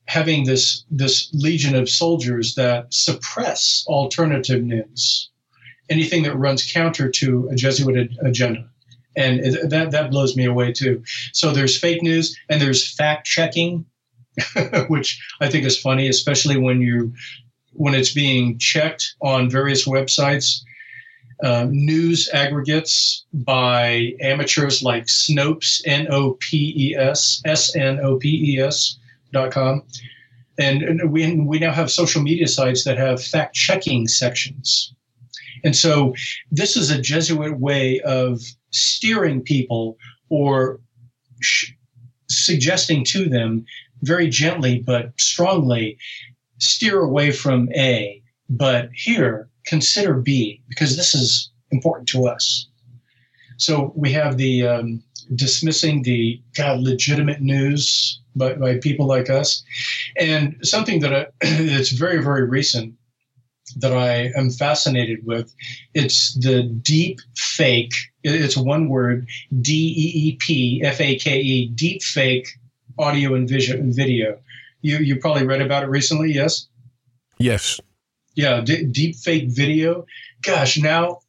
C: having this, this legion of soldiers that suppress alternative news anything that runs counter to a Jesuit agenda. And that, that blows me away too. So there's fake news and there's fact checking, which I think is funny, especially when you when it's being checked on various websites. Uh, news aggregates by amateurs like Snopes, N O P E S, S N O P E S dot com. And, and we, we now have social media sites that have fact checking sections. And so this is a Jesuit way of steering people or sh- suggesting to them very gently but strongly steer away from A, but here consider B because this is important to us. So we have the um, dismissing the God, legitimate news by, by people like us, and something that I, that's very very recent that I am fascinated with. It's the deep fake. It's one word: D E E P F A K E. Deep fake audio and video. You you probably read about it recently, yes?
B: Yes.
C: Yeah, d- deep fake video. Gosh, now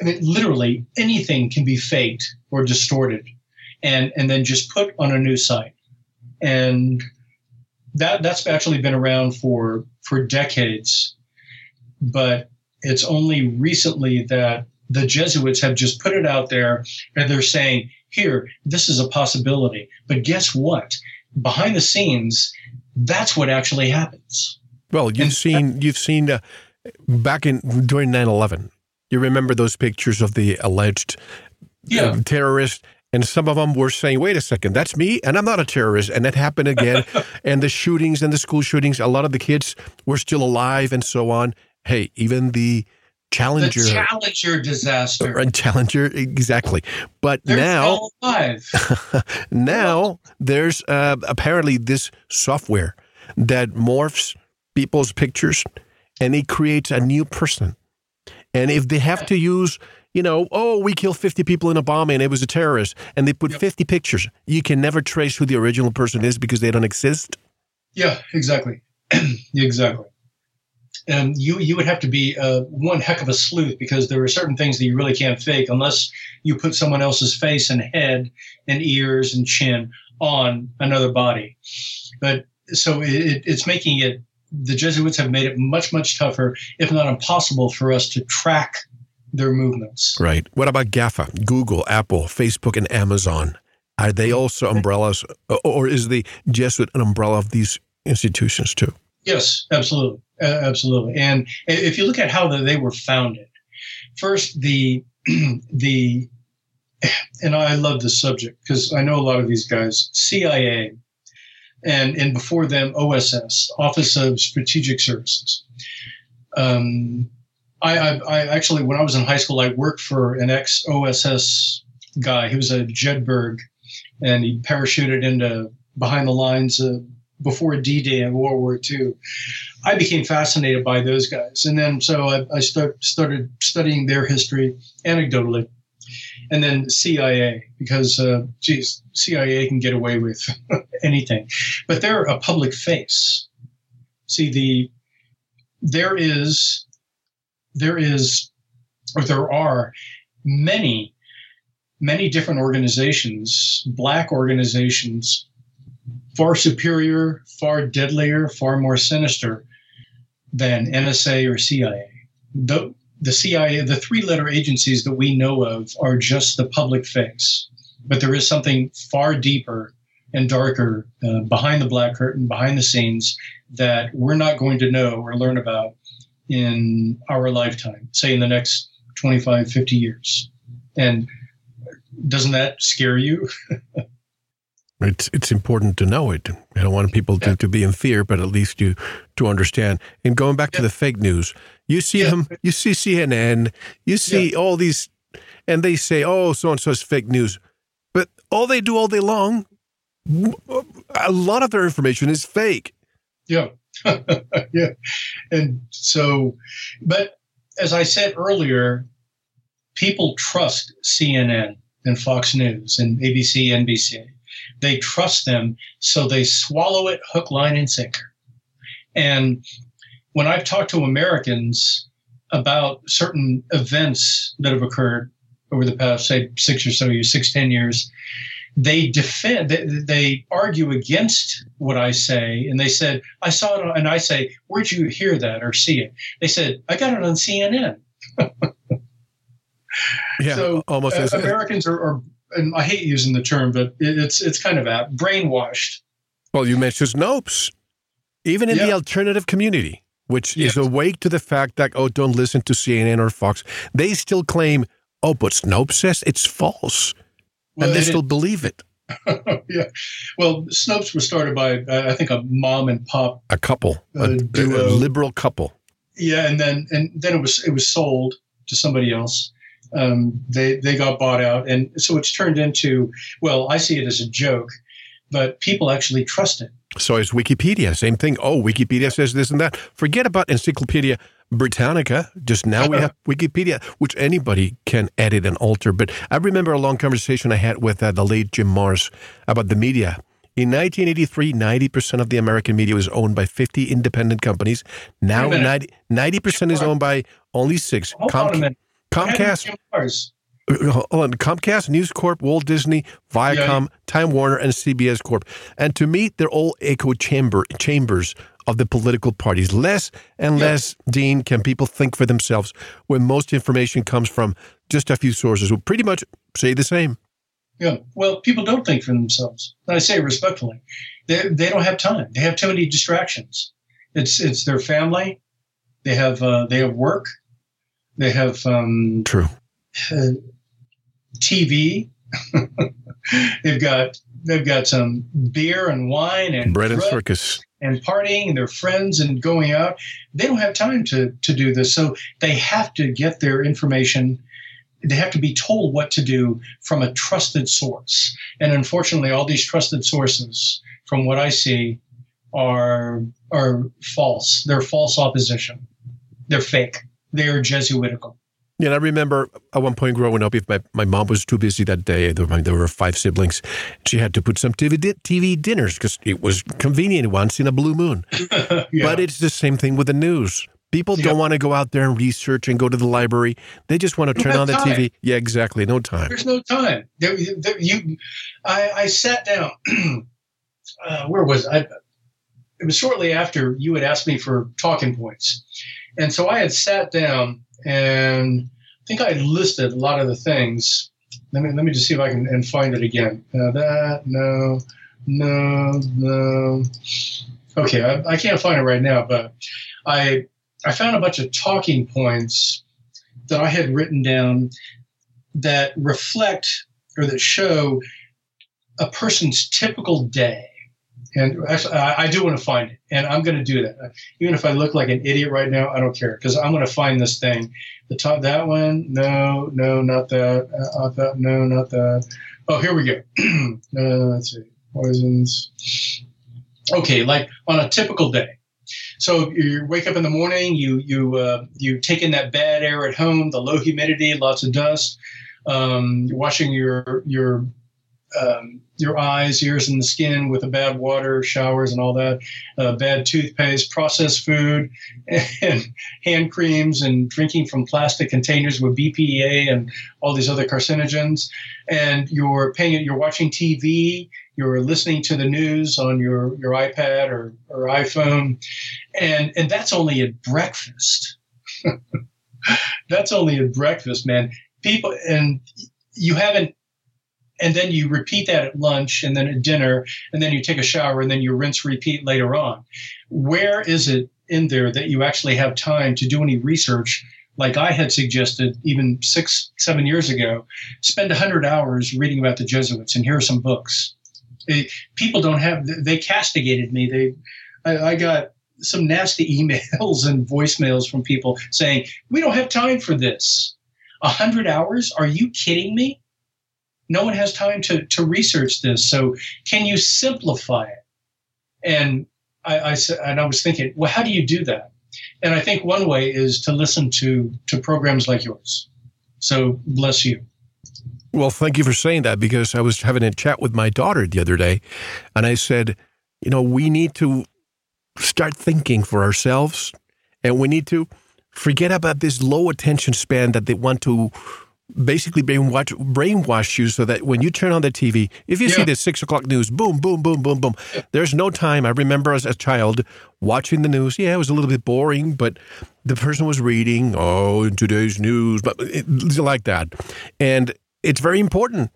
C: I mean, literally anything can be faked or distorted, and and then just put on a new site, and that that's actually been around for for decades but it's only recently that the Jesuits have just put it out there and they're saying, here, this is a possibility. But guess what? Behind the scenes, that's what actually happens.
B: Well, you've and seen you've seen uh, back in during 9/11. You remember those pictures of the alleged uh, yeah. uh, terrorist And some of them were saying, wait a second, that's me, and I'm not a terrorist. And that happened again. and the shootings and the school shootings, a lot of the kids were still alive and so on. Hey, even the Challenger.
C: The Challenger disaster.
B: And Challenger, exactly. But
C: They're
B: now, now there's uh, apparently this software that morphs people's pictures and it creates a new person. And if they have to use, you know, oh, we killed 50 people in a bombing, and it was a terrorist, and they put yep. 50 pictures, you can never trace who the original person is because they don't exist.
C: Yeah, exactly. exactly. And you you would have to be uh, one heck of a sleuth because there are certain things that you really can't fake unless you put someone else's face and head and ears and chin on another body. But so it, it's making it the Jesuits have made it much, much tougher, if not impossible, for us to track their movements.
B: Right. What about GAFA, Google, Apple, Facebook, and Amazon? Are they also umbrellas, or is the Jesuit an umbrella of these institutions too?
C: Yes, absolutely, absolutely. And if you look at how they were founded, first the the and I love this subject because I know a lot of these guys. CIA and and before them OSS, Office of Strategic Services. Um, I, I, I, actually, when I was in high school, I worked for an ex OSS guy. He was a Jedburgh, and he parachuted into behind the lines uh, before D-Day in World War II. I became fascinated by those guys, and then so I, I start, started studying their history anecdotally and then CIA because, uh, geez, CIA can get away with anything, but they're a public face. See, the there is there is or there are many many different organizations, black organizations, far superior, far deadlier, far more sinister than NSA or CIA. The, the CIA, the three letter agencies that we know of are just the public face. But there is something far deeper and darker uh, behind the black curtain, behind the scenes, that we're not going to know or learn about in our lifetime, say in the next 25, 50 years. And doesn't that scare you?
B: it's it's important to know it. I don't want people to, yeah. to be in fear, but at least you to understand. And going back yeah. to the fake news, you see yeah. them, you see CNN, you see all these, and they say, "Oh, so and so is fake news," but all they do all day long, a lot of their information is fake.
C: Yeah, yeah, and so, but as I said earlier, people trust CNN and Fox News and ABC, NBC. They trust them, so they swallow it hook, line, and sinker. And when I've talked to Americans about certain events that have occurred over the past, say, six or so years, six, ten years, they defend, they, they argue against what I say. And they said, I saw it, and I say, Where'd you hear that or see it? They said, I got it on CNN.
B: yeah,
C: so
B: almost
C: uh, Americans are, are, and I hate using the term, but it's it's kind of apt, brainwashed.
B: Well, you mentioned Snopes, even in yeah. the alternative community which yes. is awake to the fact that, oh, don't listen to CNN or Fox. They still claim, oh, but Snopes says it's false. Well, and they still believe it.
C: yeah. Well, Snopes was started by, uh, I think, a mom and pop.
B: A couple, uh, a, a, liberal couple.
C: Yeah, and then and then it was it was sold to somebody else. Um, they they got bought out, and so it's turned into well, I see it as a joke, but people actually trust it.
B: So is Wikipedia. Same thing. Oh, Wikipedia says this and that. Forget about Encyclopedia Britannica. Just now we have Wikipedia, which anybody can edit and alter. But I remember a long conversation I had with uh, the late Jim Marrs about the media. In 1983, 90% of the American media was owned by 50 independent companies. Now 90, percent is owned by only six.
C: Com-
B: Comcast. Hold on, Comcast, News Corp, Walt Disney, Viacom, yeah. Time Warner, and CBS Corp. And to me, they're all echo chamber chambers of the political parties. Less and yeah. less, Dean, can people think for themselves when most information comes from just a few sources who pretty much say the same.
C: Yeah, well, people don't think for themselves. And I say respectfully, they, they don't have time. They have too many distractions. It's it's their family. They have uh, they have work. They have um,
B: true.
C: Uh, TV. they've got they've got some beer and wine and
B: bread and circus.
C: and partying and their friends and going out. They don't have time to to do this, so they have to get their information. They have to be told what to do from a trusted source. And unfortunately, all these trusted sources, from what I see, are are false. They're false opposition. They're fake. They're Jesuitical.
B: Yeah, and I remember at one point growing up, if my, my mom was too busy that day, there, were- there were five siblings, she had to put some TV, di- TV dinners because it was convenient once in a blue moon.
C: Yeah.
B: But it's the same thing with the news. People don't want to go out there and research and go to the library. They just want to turn on the
C: time.
B: TV. Yeah, exactly. No time.
C: There's no time. There, there, you, I, I sat down. uh, where was I? It was shortly after you had asked me for talking points, and so I had sat down and I think I had listed a lot of the things. Let me let me just see if I can and find it again. Uh, that no, no, no. Okay, I, I can't find it right now, but I I found a bunch of talking points that I had written down that reflect or that show a person's typical day. And actually, I, do want to find it, and I'm going to do that. Even if I look like an idiot right now, I don't care because I'm going to find this thing. The top, that one, no, no, not that. Uh, uh, that, no, not that. Oh, here we go. uh, let's see, poisons. Okay, like on a typical day. So you wake up in the morning, you you uh, you take in that bad air at home, the low humidity, lots of dust. Um, washing your your um, your eyes, ears, and the skin with the bad water, showers, and all that. Uh, bad toothpaste, processed food, and hand creams, and drinking from plastic containers with BPA and all these other carcinogens. And you're paying. You're watching TV. You're listening to the news on your your iPad or, or iPhone, and and that's only at breakfast. that's only at breakfast, man. People and you haven't and then you repeat that at lunch and then at dinner and then you take a shower and then you rinse repeat later on. Where is it in there that you actually have time to do any research like i had suggested even six seven years ago? Spend 100 hours reading about the jesuits and here are some books. They- people don't have they castigated me. They I, I got some nasty emails and voicemails from people saying we don't have time for this. 100 hours? Are you kidding me no one has time to, to research this. So can you simplify it? And I, I said, and I was thinking, well, how do you do that? And I think one way is to listen to to programs like yours. So bless you.
B: Well, thank you for saying that because I was having a chat with my daughter the other day, and I said, you know, we need to start thinking for ourselves, and we need to forget about this low attention span that they want to basically brainwash, brainwash you so that when you turn on the TV, if you see
C: Yeah.
B: the six o'clock news, boom, boom, boom, boom, boom, there's no time. I remember as a child watching the news. Yeah, it was a little bit boring, but the person was reading, oh, in today's news, but it's like that. And it's very important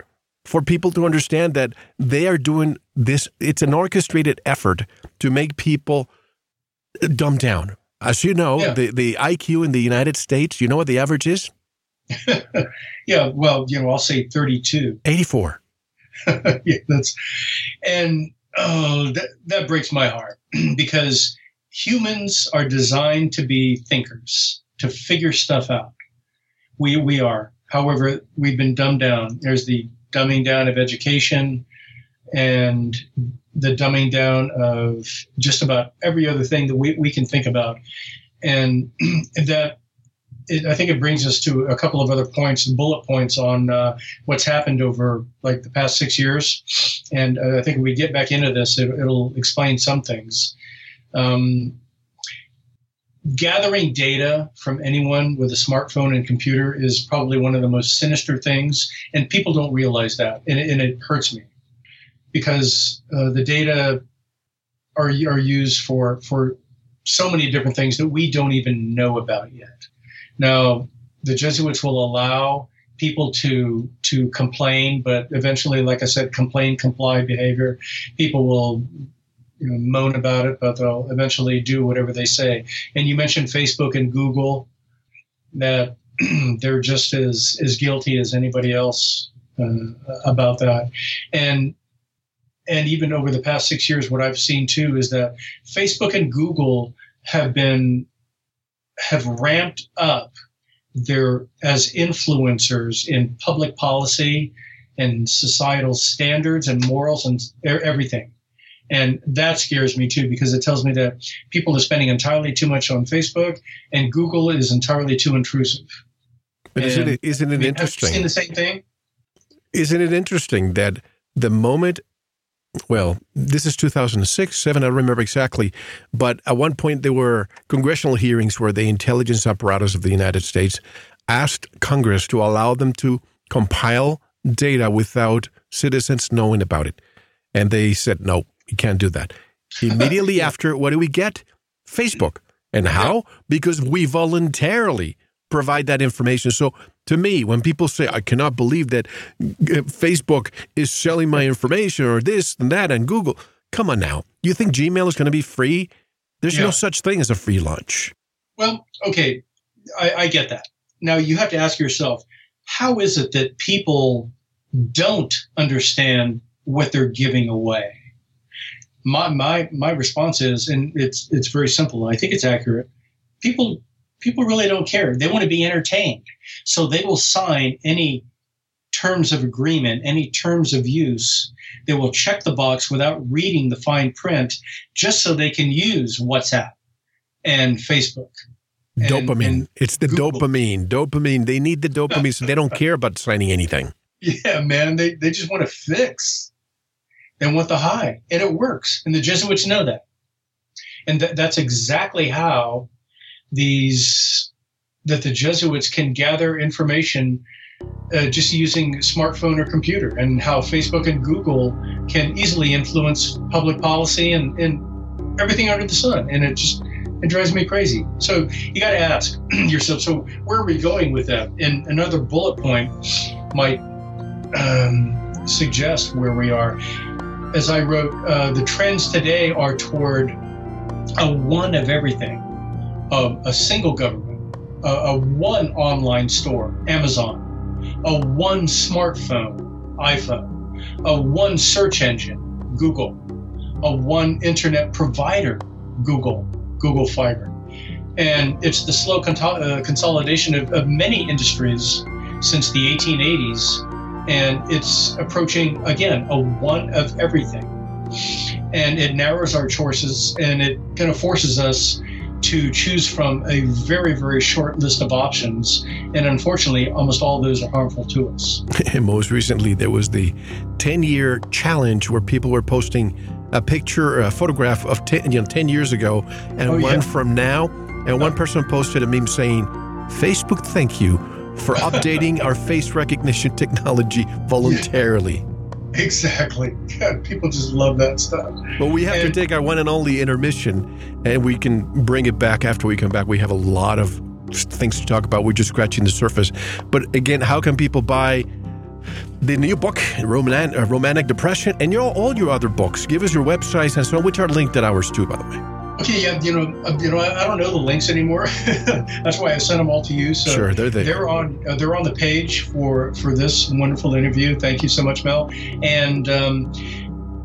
B: for people to understand that they are doing this. It's an orchestrated effort to make people dumb down. As you know,
C: Yeah.
B: the, the IQ in the United States, you know what the average is?
C: Yeah, well, you know, I'll say 32.
B: 84.
C: yeah, that's and oh, that, that breaks my heart because humans are designed to be thinkers, to figure stuff out. We we are. However, we've been dumbed down. There's the dumbing down of education and the dumbing down of just about every other thing that we, we can think about. And that it, I think it brings us to a couple of other points, and bullet points on uh, what's happened over like the past six years. And uh, I think we get back into this, it, it'll explain some things. Um, gathering data from anyone with a smartphone and computer is probably one of the most sinister things, and people don't realize that, and, it- and it hurts me because uh, the data are are used for for so many different things that we don't even know about yet. Now, the Jesuits will allow people to to complain, but eventually, like I said, complain, comply behavior. People will you know, moan about it, but they'll eventually do whatever they say. And you mentioned Facebook and Google that they're just as as guilty as anybody else uh, about that, and and even over the past six years, what I've seen too is that Facebook and Google have been have ramped up their as influencers in public policy and societal standards and morals and everything. And that scares me too because it tells me that people are spending entirely too much on Facebook and Google is entirely too intrusive.
B: But isn't it, isn't it interesting?
C: Have you seen the same thing?
B: Isn't it interesting that the moment well, this is 2006, 7, I don't remember exactly. But at one point, there were congressional hearings where the intelligence apparatus of the United States asked Congress to allow them to compile data without citizens knowing about it. And they said, no, you can't do that. Immediately after, what do we get? Facebook. And how? Because we voluntarily provide that information. So to me, when people say, I cannot believe that uh, Facebook is selling my information or this and that and Google, come on now. You think Gmail is going to be free? There's yeah. no such thing as a free lunch.
C: Well, okay, I, I get that. Now you have to ask yourself, how is it that people don't understand what they're giving away? My my my response is, and it's it's very simple. I think it's accurate. People people really don't care. They want to be entertained. So they will sign any terms of agreement, any terms of use. They will check the box without reading the fine print just so they can use WhatsApp and Facebook.
B: And, dopamine. And it's the Google. dopamine. Dopamine. They need the dopamine, so they don't care about signing anything.
C: Yeah, man. They, they just want to fix. They want the high. And it works. And the Jesuits know that. And th- that's exactly how these that the Jesuits can gather information uh, just using smartphone or computer, and how Facebook and Google can easily influence public policy and, and everything under the sun. And it just it drives me crazy. So you got to ask yourself: so where are we going with that? And another bullet point might um, suggest where we are. As I wrote, uh, the trends today are toward a one of everything a, a single government, a, a one online store, Amazon, a one smartphone, iPhone, a one search engine, Google, a one internet provider, Google, Google Fiber. And it's the slow con- uh, consolidation of, of many industries since the 1880s. And it's approaching, again, a one of everything. And it narrows our choices and it kind of forces us to choose from a very, very short list of options. And unfortunately, almost all those are harmful to us.
B: And most recently, there was the 10 year challenge where people were posting a picture, a photograph of 10, you know, 10 years ago and oh, one yeah. from now. And one person posted a meme saying, Facebook, thank you for updating our face recognition technology voluntarily.
C: Exactly. God, people just love that stuff.
B: Well, we have and, to take our one and only intermission, and we can bring it back after we come back. We have a lot of things to talk about. We're just scratching the surface. But again, how can people buy the new book, Roman, uh, Romantic Depression, and your, all your other books? Give us your websites and so on, which are linked at ours too, by the way.
C: Okay, yeah, you know, uh, you know, I, I, don't know the links anymore. That's why I sent them all to you. So
B: sure, they're there.
C: They're on. Uh, they're on the page for for this wonderful interview. Thank you so much, Mel. And um,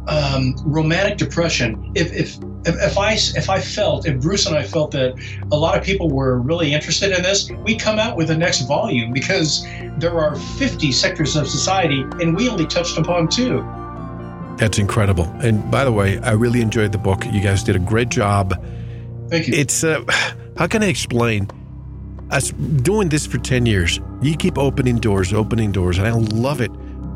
C: um, romantic depression. If, if if if I if I felt if Bruce and I felt that a lot of people were really interested in this, we come out with the next volume because there are 50 sectors of society, and we only touched upon two.
B: That's incredible. And by the way, I really enjoyed the book. You guys did a great job.
C: Thank you.
B: It's uh, how can I explain? Us doing this for 10 years, you keep opening doors, opening doors, and I love it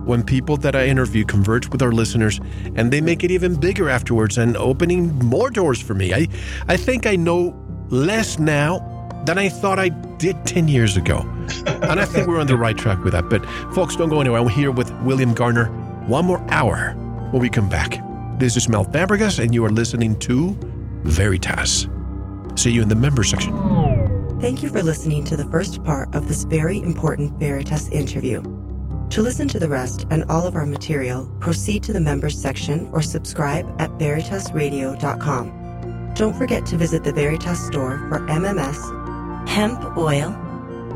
B: when people that I interview converge with our listeners and they make it even bigger afterwards and opening more doors for me. I, I think I know less now than I thought I did 10 years ago. and I think we're on the right track with that. But folks, don't go anywhere. I'm here with William Garner One more hour when we come back. This is Mel Fabregas, and you are listening to Veritas. See you in the member section.
A: Thank you for listening to the first part of this very important Veritas interview. To listen to the rest and all of our material, proceed to the members section or subscribe at veritasradio.com. Don't forget to visit the Veritas store for MMS, hemp oil,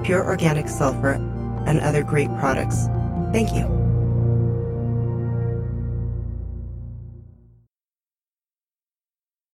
A: pure organic sulfur, and other great products. Thank you.